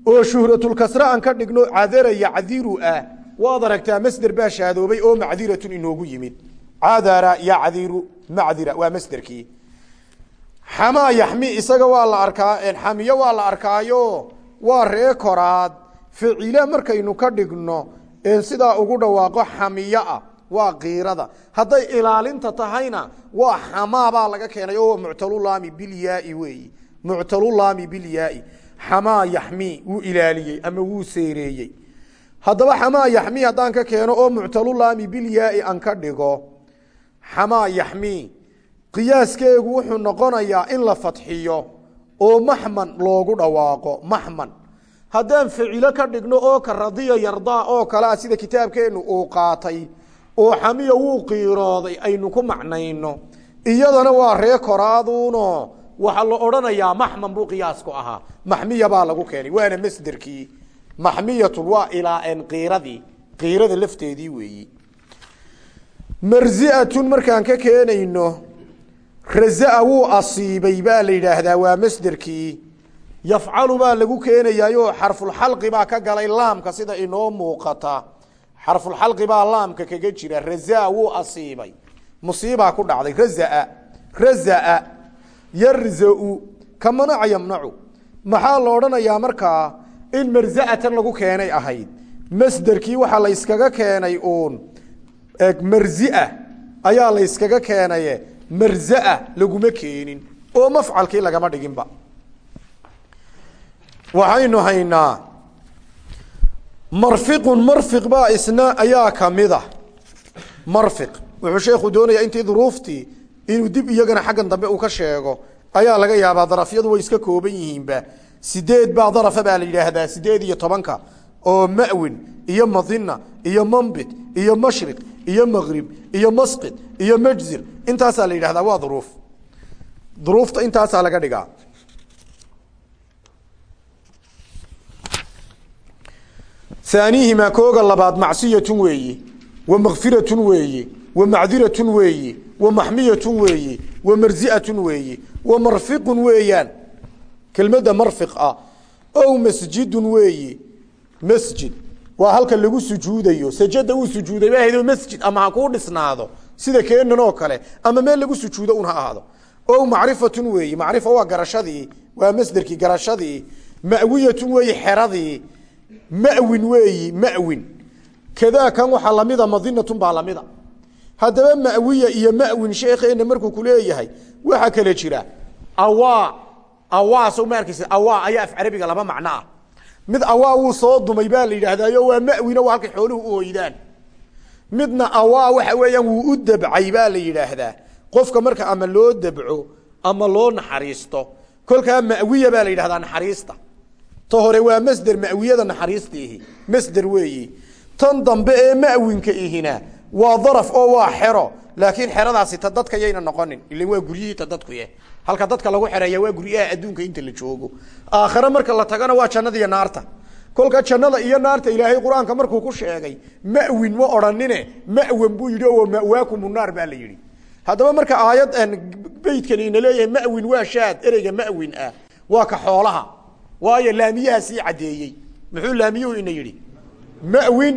oo shuhratulkasre aan ka dhigno cadara yacdiru ah waad aragtaa masder baa shaadoobay oo macdiratun inoogu yimid macdira waa masderkii. Xamaa yaxmi isaga waa la arkaa xamiyo waa la arkaayo. Waa ree koraad. Ficile markaynu ka dhigno sidaa ugu dhawaaqo xamiyo ah waa kiirada. Hadday ilaalinta tahayna waa xamaabaa laga keenay oo muctalulaami bilyaai weeyi. Muctalulaami bilyaai xamaa yaxmi wuu ilaaliyey ama wuu seereeyey. Haddaba xamaa yaxmi haddaan ka keeno oo muctalulaami bilyaai aan ka dhigo xamaa yaxmi. Qiyaaskeegu wuxuu noqonayaa in la fadxiyo oo maxman loogu dhawaaqo. Maxman. Haddaan ficilo ka dhigno oo ka radiya yardaa oo kalea sida kitaabkeennu uu qaatay oo xamiya wuu qiirooday aynu ku macnayno. Iyadana waa ree koraaduuno. Waxaa la odhanayaa maxman buu qiyaasku ahaa. Maxmiya baa lagu keenay waana masderkii. Maxmiyatun waa ilaa qiiradii qiirada lafteedii weeyi marziatun markaan ka keenayno razaa wuu asiibay baa la yidhaahdaa waa masderkii. Yafcalu baa lagu keenayaayo xarfulxalqi baa ka galay laamka sida inoo muuqata. Xarfulxalqi baa laamka kaga jira razaa wuu asiibay. Musiibaa ku dhacday razaa razaa yarzau ka manaca yamnacu. Maxaa la odhanayaa markaa in marzaatan lagu keenay ahayd. Masderkii waxaa la yskaga keenay uun marzia ayaa la yskaga keenaye marzaa laguma keenin oo mafcalkii lagama dhiginba. Waxaynu haynaa marfiqun marfiq baa isna ayaa kamida marfiq wuxuu sheekhu doonayaa intii duruuftii inuu dib iyagana xaggan dambe uu ka sheego ayaa laga yaabaa darafyadu way iska kooban yihiinba. Sideed baa darafa baa la yidhaahdaa sideed iyo tobanka oo ma'win iyo madina iyo mambit iyo mashriq iyo maqrib iyo masqid iyo majzir. Intaasaa la yidhahdaa waa duruuf. Duruufta intaasaa laga dhigaa. Aanihimaa kooga labaad macsiyatun weeye wa makfiratun weeye wa macdiratun weeye wa maxmiyatun weeye wa marzi'atun weeye wa marfiqun weeyaan. Kelmadda marfiq ah ow masjidun weeye masjid waa halka lagu sujuudayo sajada uu sujuuday ba ahayd oo masjid ama ha kuu dhisnaado sida keenan oo kale ama meel lagu sujuudo un ha ahaado ow macrifatun weeye macrifa waa garashadii waa masderkii garashadii ma'wiyatun weeye xeradii ma'win weeyi ma'win. Kadaa kan waxaa lamida madinatun baa lamida. Haddaba ma'wiya iyo ma'win sheekheena markuu kuleeyahay waxaa kale jira. Awaa awaa soo ma arkaysa awaa ayaa af carabiga laba macno ah mid awaa wuu soo dumay baa la yidhaahdaayo waa ma'wino waa halkay xooluhu u ooydaan midna awaa waxa weeyaan wuu u dabcay baa la yidhaahdaa. Qofka marka ama loo dabco ama loo naxariisto kolkaa ma'wiya baa la yidhahdaa naxariista. Ta hore waa masder ma'wiyada naxariista ihi masder weeyi. Tan dambe ee ma'winka ihina waa daraf oo waa xero laakiin xeradaasi ta dadka yayna noqonin ilan waa guryihii ta dadkuye halka dadka lagu xereeya waa guryaha adduunka inta la joogo. Aakhare marka la tagana waa jannada iyo naarta. Kolka jannada iyo naarta ilaahay qur'aanka markuu ku sheegay ma'win ma odhanine ma'wan buu yidhi oo ma'waakum naar baa la yidhi. Haddaba marka aayad beydkani ina leeyahay ma'win waa shaad ereyga ma'win ah waa ka xoolaha waayo laamiyaha sii caddeeyey. Muxuu laamiyuhu ina yidhi ma'win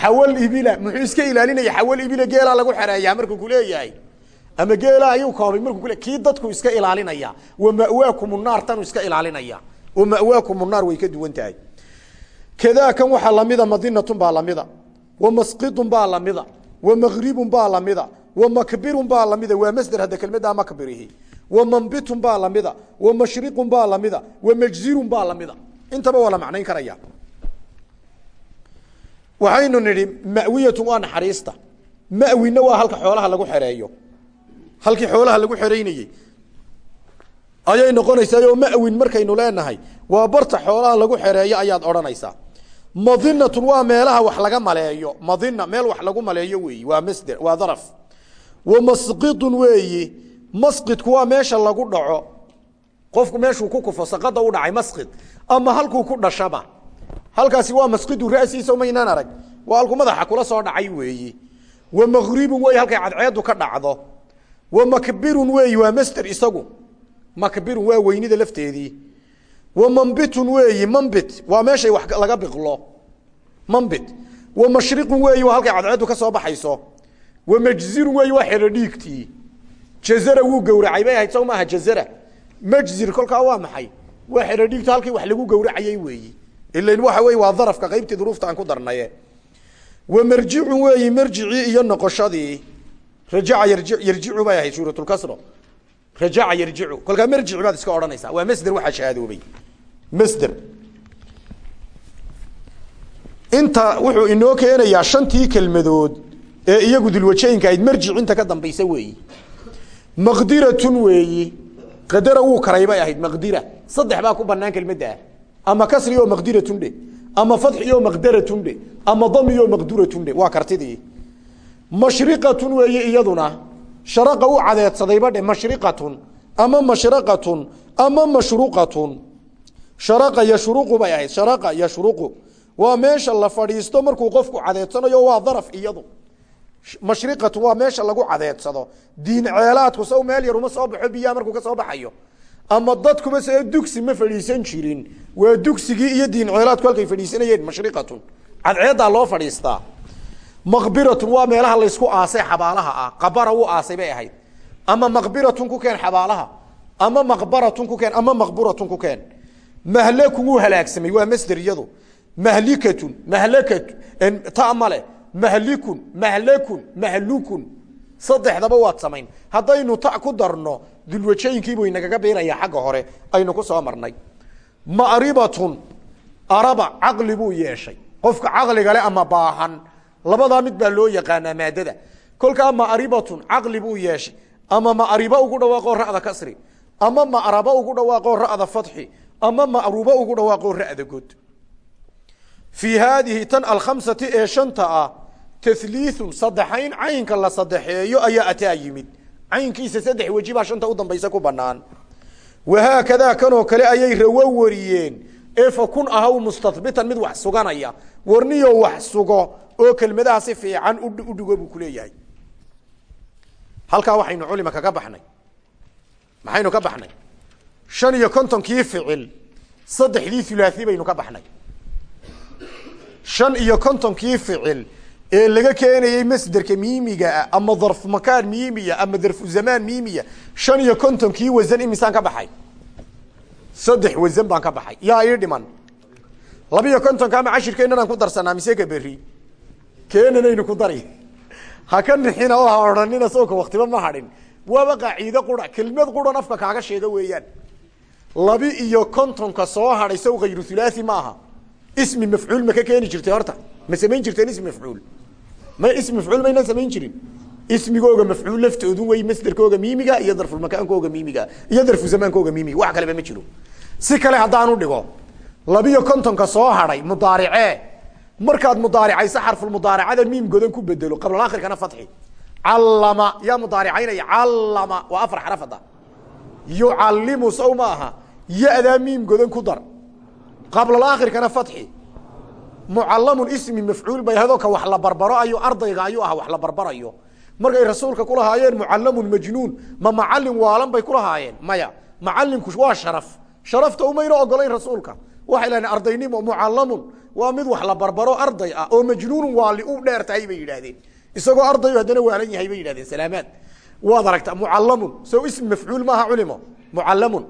xawal ibila. Muxuu iska ilaalinaya xawal ibila geelaa lagu xereeyaa markuu kuleeyahay ama geelaa ayuu koobay markuu kii dadku iska ilaalinaya? Wa ma'waakum naar tanuu iska ilaalinaya. Oo ma'waakum naar way ka duwan tahay. Kadaa kan waxaa lamida madinatun baa lamida wa masqidun baa lamida wa maqribun baa lamida wa makbirun baa lamida waa masder hadda kelmaddaa makbirihi wa mambitun baa lamida wa mashriqun baa lamida wa majzirun baa lamida intaba waa la macnayn karaya. Waxaynu nidhi ma'wiyatun waa naxariista. Ma'winna waa halka xoolaha lagu xereeyo halkii xoolaha lagu xereynayey ayay noqonaysaa oo ma'win markaynu leenahay waa barta xoolaha lagu xereeyo ayaad odhanaysaa. Madinatun waa meelaha wax laga maleeyo. Madina meel wax lagu maleeyo weeyi waa masder waa daraf. Wa masqidun weeyi masqidku waa meesha lagu dhaco. Qofku meeshuu ku kufo saqada u dhacay masqid ama halkuu ku dhashaba. Halkaasi waa masqidu ra'siisa maynaan arag. Waa halku madaxa kula soo dhacay weeyi. Wa maqribun weeyi halkay cadceedu ka dhacdo wa makbirun weeyi waa masder isagu. Makbirun waa weynida lafteedii wa mambitun weeyi mambit waa meeshay wax laga biqlo. Mambit wa mashriqun weeyi waa halkay cadceedu ka soo baxayso. Wa majzirun weeyi waa xero dhiigtii jazara wuu gowracay. Bay ahayd saw maaha jazara. Majzir kolkaa waa maxay? Waa xero dhiigta halkii wax lagu gowracayay weeyi. Ilan waxa wey waa rajaca yarji yarjicu bay ahayd suuratulkasro rajaca yarjicu kolkaa marjici baad iska odhanaysaa. Waa masder waxaa shahaadoobay masder. Inta wuxuu inoo keenayaa shantii kelmadood ee iyagu dulwajaynka ahayd marjic inta ka dambaysa weeyi. Maqdiratun weeyi. Qadara wuu karay bay maqdira. Saddex baa ku banaan kelmadda. Ah ama kasri oo maqdiratun dhe ama fadxi oo maqdaratun dhe ama dami oo maqduratun dhe. Waa kartidii mashriqatun weeye iyaduna. Sharaqa u cadeedsadayba dhe mashriqatun ama mashraqatun ama mashruqatun. Sharaqa yashruqu bay ahayd sharaqa yashruqu. Waa meesha la fadhiisto markuu qofku cadeedsanayo waa daraf iyadu. Mashriqatun waa meesha lagu cadeedsado. Diin ceelaadku saw meel yar uma soo baxo biyaha markuu ka soo baxayo. Ama dadkuba se dugsi ma fadhiisan jirin. Waa dugsigii iyo diin ceelaadku halkay fadhiisanayeen mashriqatun. Cadceeddaa loo fadhiistaa maqbiratun waa meelaha laysku aasay xabaalaha ah. Qabara u aasay bay ahayd. Ama maqbiratun ku keen xabaalaha. Ama maqbaratun ku keen ama maqburatun ku keen. Mahlaku wuu halaagsamay waa masder iyadu. Mahlikatun mahlakatu ta mahlikun mahlakun mahlukun. Saddexdaba waad samayn. Haddaynu ta ku darno dulwajooyinkiibuu inagaga biirayaa xagga hore aynu ku soo marnay. Ma'ribatun araba caqli buu yeeshay. Qofka caqliga le ama baahan labadaa mid baa loo yaqaanaa maadada kolkaa ma'ribatun caqli buu yeeshay. Ama ma'riba ugu dhawaaqoo ra'da kasri. Ama ma'raba ugu dhawaaqoo ra'da fatxi ama ma'ruba ugu dhawaaqoo ra'da god. Fii haadihi tan alkhamsati ee shanta ah tahliithun saddexayn caynka la saddexeeyo ayaa ataa yimid. Caynkiisa saddex weji baa shanta u dambaysa ku banaan wahaakadaa kanoo kale ayay rawo wariyeen. Ee fa kun ahaw mustabitan mid wax suganaya. Warniyo wax sugo oo kelmadaha si fiican udhigo buu kuleeyahay halkaa waxaynu culima kaga baxnay. Maxaynu ka baxnay? Shan iyo kontonkii ficil saddexdii hulaahi baynu ka baxnay. Shan iyo kontonkii ficil ee laga keenayey masderka miimiga ah ama darfu makaan miimiya ama darfu zamaan miimiya shan iyo kontonkii wasan imisaan ka baxay. Saddex wasan baan ka baxay. Yaa ii dhiman. Labiyo kontonka ama cashirkeenanaan ku darsanaa mise ka beri keenanaynu ku dari. Ha ka nixina oo ha odhanina sooka waktiba ma hadhin. Waaba qaaciide qura kelmad quran afka kaaga sheega weeyaan. Labi iyo kontonka soo hadhay saw hayru hulaahi ma aha. Ismi mafcuul ma ka keeni jirtay horta. Ma samayn jirteen ismi mafcuul. Ma ismi mafcuul maynan samayn jirin. Ismigooga mafcuul laftoodu wey masderkooga miimiga iyo darfulmakaankooga miimiga iyo darfu zamaankooga miimiga. Wax kaleba ma jiro. Si kale haddaan dhigo labiyo kontonka soo hadhay mudaaricee markaad mudaaricayso xarfulmudaaracada miim godan ku bedelo qabla akhirkana fatxi. Callama yaa mudaaricaynaya callama waa afar xaraf hadda. Yucallimu sow ma miim godan ku dar. Qabla akhirkana fatxi. Mucallamun ismi mafcuul bay ahadoo ka wax la barbaro ayuu ardayga ayuu aha wax la barbarayo. Markay rasuulka kulahaayeen mucallamun majnuun ma macallin waalan bay kulahaayeen maya macallinku waa sharaf. Sharafta umayna ogolayn rasuulka. Waxay lahaen ardaynimo mucallamun waa mid wax la barbaro arday ah oo majnuunun waali u dheer tahay bay yidhahdeen isagoo ardayo haddana waalan yahay bay yidhahdeen salaamaad. Waad aragta mucallamun. So ismi mafcuul maaha culimo. Mucallamun.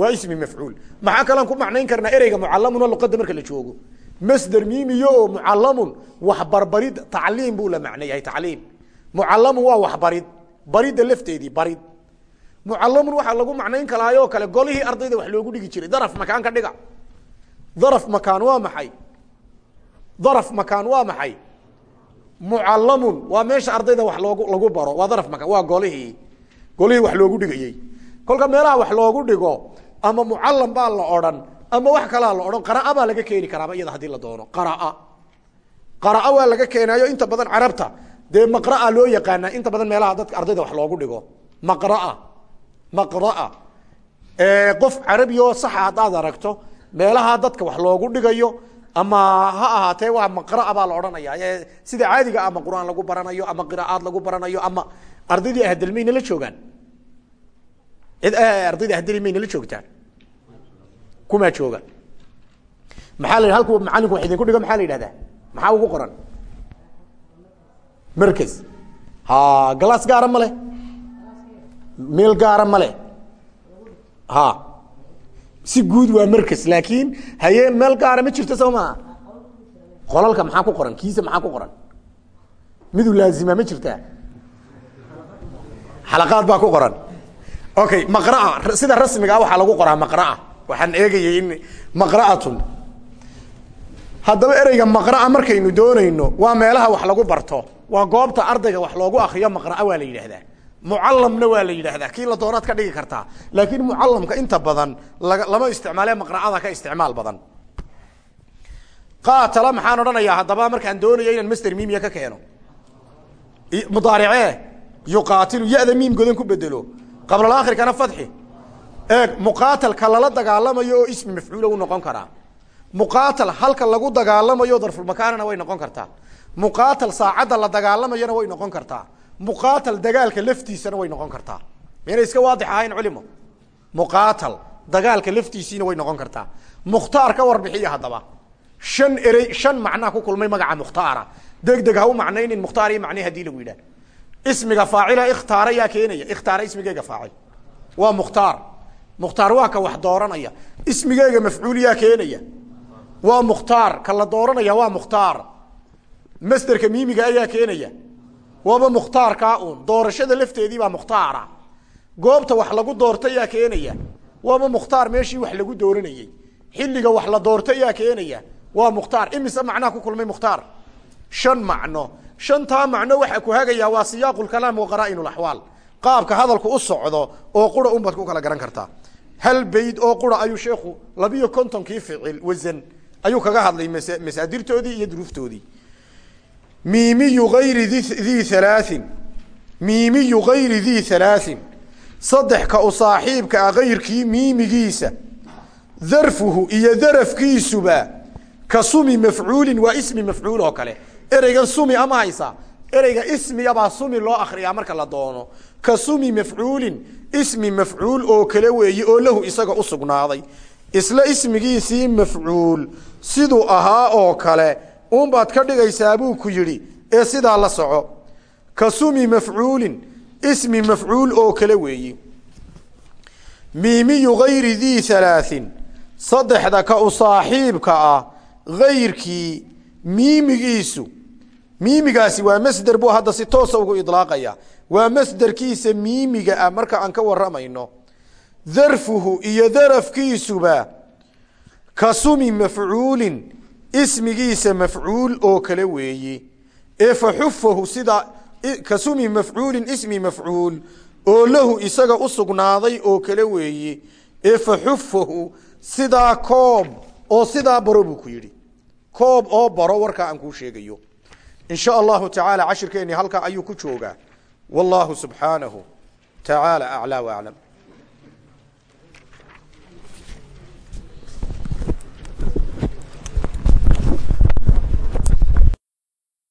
Waa ismi mafcuul. Maxaa kalaan ku macnayn karnaa ereyga mucallamunoo luqadda marka la joogo? Masder miimiyo oo mucallamun waxbarbarid tacliim buu la macno yahay tacliim. Mucallamun waa waxbarid baridda lafteedii barid. Mucallamun waxaa lagu macnayn karaayoo kale golihii ardayda wax loogu dhigi jiray. Daraf makaan ka dhiga. Daraf makaan waa maxay daraf makaan waa maxay? Mucallamun. Waa meesha ardayda wax loogu lagu baro. Waa daraf makaan. Waa golihii. Golihii wax loogu dhigayey. Kolka meelaha wax loogu dhigo ama mucallam baa la odhan ama wax kalaa la odhan qaraa baa laga keeni karaaba iyada haddii la doono. Qaraa. Qaraa waa laga keenaayo inta badan carabta. Dee maqraa loo yaqaanaa inta badan meelaha dadka ardayda wax loogu dhigo. Maqraa. Maqraa. Qof carabi oo saxa haddaad aragto meelaha dadka wax loogu dhigayo ama ha ahaatee waa maqraa baa la odhanaya sida caadiga ama qur'aan lagu baranayo ama qiraaad lagu baranayo ama ardaydii ahdalmayna la joogaan. Ardayda ahdalmayna la joogtaan. Kumaa jooga maxaa la halku macalinku wax idinku dhigo maxaa la yidhahdaa? Maxaa ugu qoran? Merkes ha galaas gaara ma leh? Meel gaara ma leh? Ha si guud waa merkes laakiin haye meel gaara ma jirto soo maa qolalka maxaa ku qoran? Kiisa maxaa ku qoran? Miduu laazima ma jirtaa xalaqaad baa ku qoran. Okay maqraa. Sida rasmiga ah waxaa lagu qoraa maqraa. Waxaan eegayay in maqra'atun. Haddaba ereyga maqra'a markaynu doonayno waa meelaha wax lagu barto. Waa goobta ardayga wax loogu akriyo maqra'a waa la yidhaahdaa mucallamna waa la yidhahdaa kii la doonaad ka dhigi kartaa. Laakiin mucallamka inta badan lama isticmaale maqra'ada ka isticmaal badan. Qaatala maxaan odhanayaa haddaba markaan doonayo inaan master miimiya ka keeno. Mudaaricee yuqaatilu ya-da miim godan ku bedelo qablalakhirkana fadxi. Eeg muqaatalka lala dagaalamayo oo ismi mafcuula u noqon karaa. Muqaatal halka lagu dagaalamayo darfulmakaanana way noqon kartaa. Muqaatal saacadda la dagaalamayona way noqon kartaa muqaatal dagaalka laftiisana way noqon kartaa. Mayna iska waadix ahayn culimo. Muqaatal dagaalka laftiisiina way noqon kartaa. Mukhtaar ka warbixiya haddaba. Shan erey shan macnaa ku kulmay magaca mukhtaara. Deg deg ha u macnaynin mukhtaar iyo macne haddii lagu yidhah ismiga faacila ikhtaara yaa keenaya. Ikhtaara ismigeyga faacil. Waa mukhtaar. Mukhtaar waa ka wax dooranaya. Ismigeyga mafcuul yaa keenaya. Waa mukhtaar. Ka dooranaya waa mukhtaar. Masderka miimiga ayaa keenaya waaba mukhtaarkaa uun doorashada lafteedii baa mukhtaara. Goobta wax lagu doorta yaa keenaya. Waaba mukhtaar meeshii wax lagu dooranayey xilliga wax la doorta yaa keenaya. Waa mukhtaar. Imise macnaha ku kulmay mukhtaar? Shan macno. Shantaa macno waxaa ku hagayaa waa siyaaqulkalaam wa qaraa'inulaxwaal qaabka hadalku u socdo oo qura unbaad ku kala garan kartaa hal bayd oo qura ayuu sheekhu labiyo kontonkii ficil wasan ayuu kaga hadlay mas- masaadirtoodii iyo duruuftoodii miimiyu ayri dii halaain miimiyu gayri dii halaain saddex ka u saaxiibka ah kayrkii miimigiisa. Darfuhu iyo darafkiisuba ka sumi mafcuulin waa ismi mafcuul oo kale. Ereygan sumi ama haysaa ereyga ismiyabaa sumi loo akriyaa marka la doono. Ka sumi mafcuulin ismi mafcuul oo kale weeye oo lahu isaga u sugnaaday. Isla ismigiisii mafcuul siduu ahaa oo kale unbaad ka dhigaysaa buu ku yidhi ee sidaa la soco. Ka sumi mafcuulin ismi mafcuul oo kale weeye miimiyu gayri dii halaain saddexda ka u saaxiibka ah gayrkii miimigiisu. Miimigaasi waa masder buu hadda si toosa ugu idlaaqaya. Waa masderkiisa miimiga ah marka aan ka waramayno darfuhu iyo darafkiisuba ka sumi mafcuulin ismigiisa mafcuul oo kale weeye ee fa xufahu sida ka sumi mafcuulin ismi mafcuul oo lahu isaga u sugnaaday oo kale weeye ee fa xufahu sidaa koob oo sidaa baro buu ku yidhi. Koob oo baro warkaa aan kuu sheegayo. In sha allahu tacaala cashirkeeni halkaa ayuu ku joogaa. Wallahu subxaanahu tacaala aclaa waaclam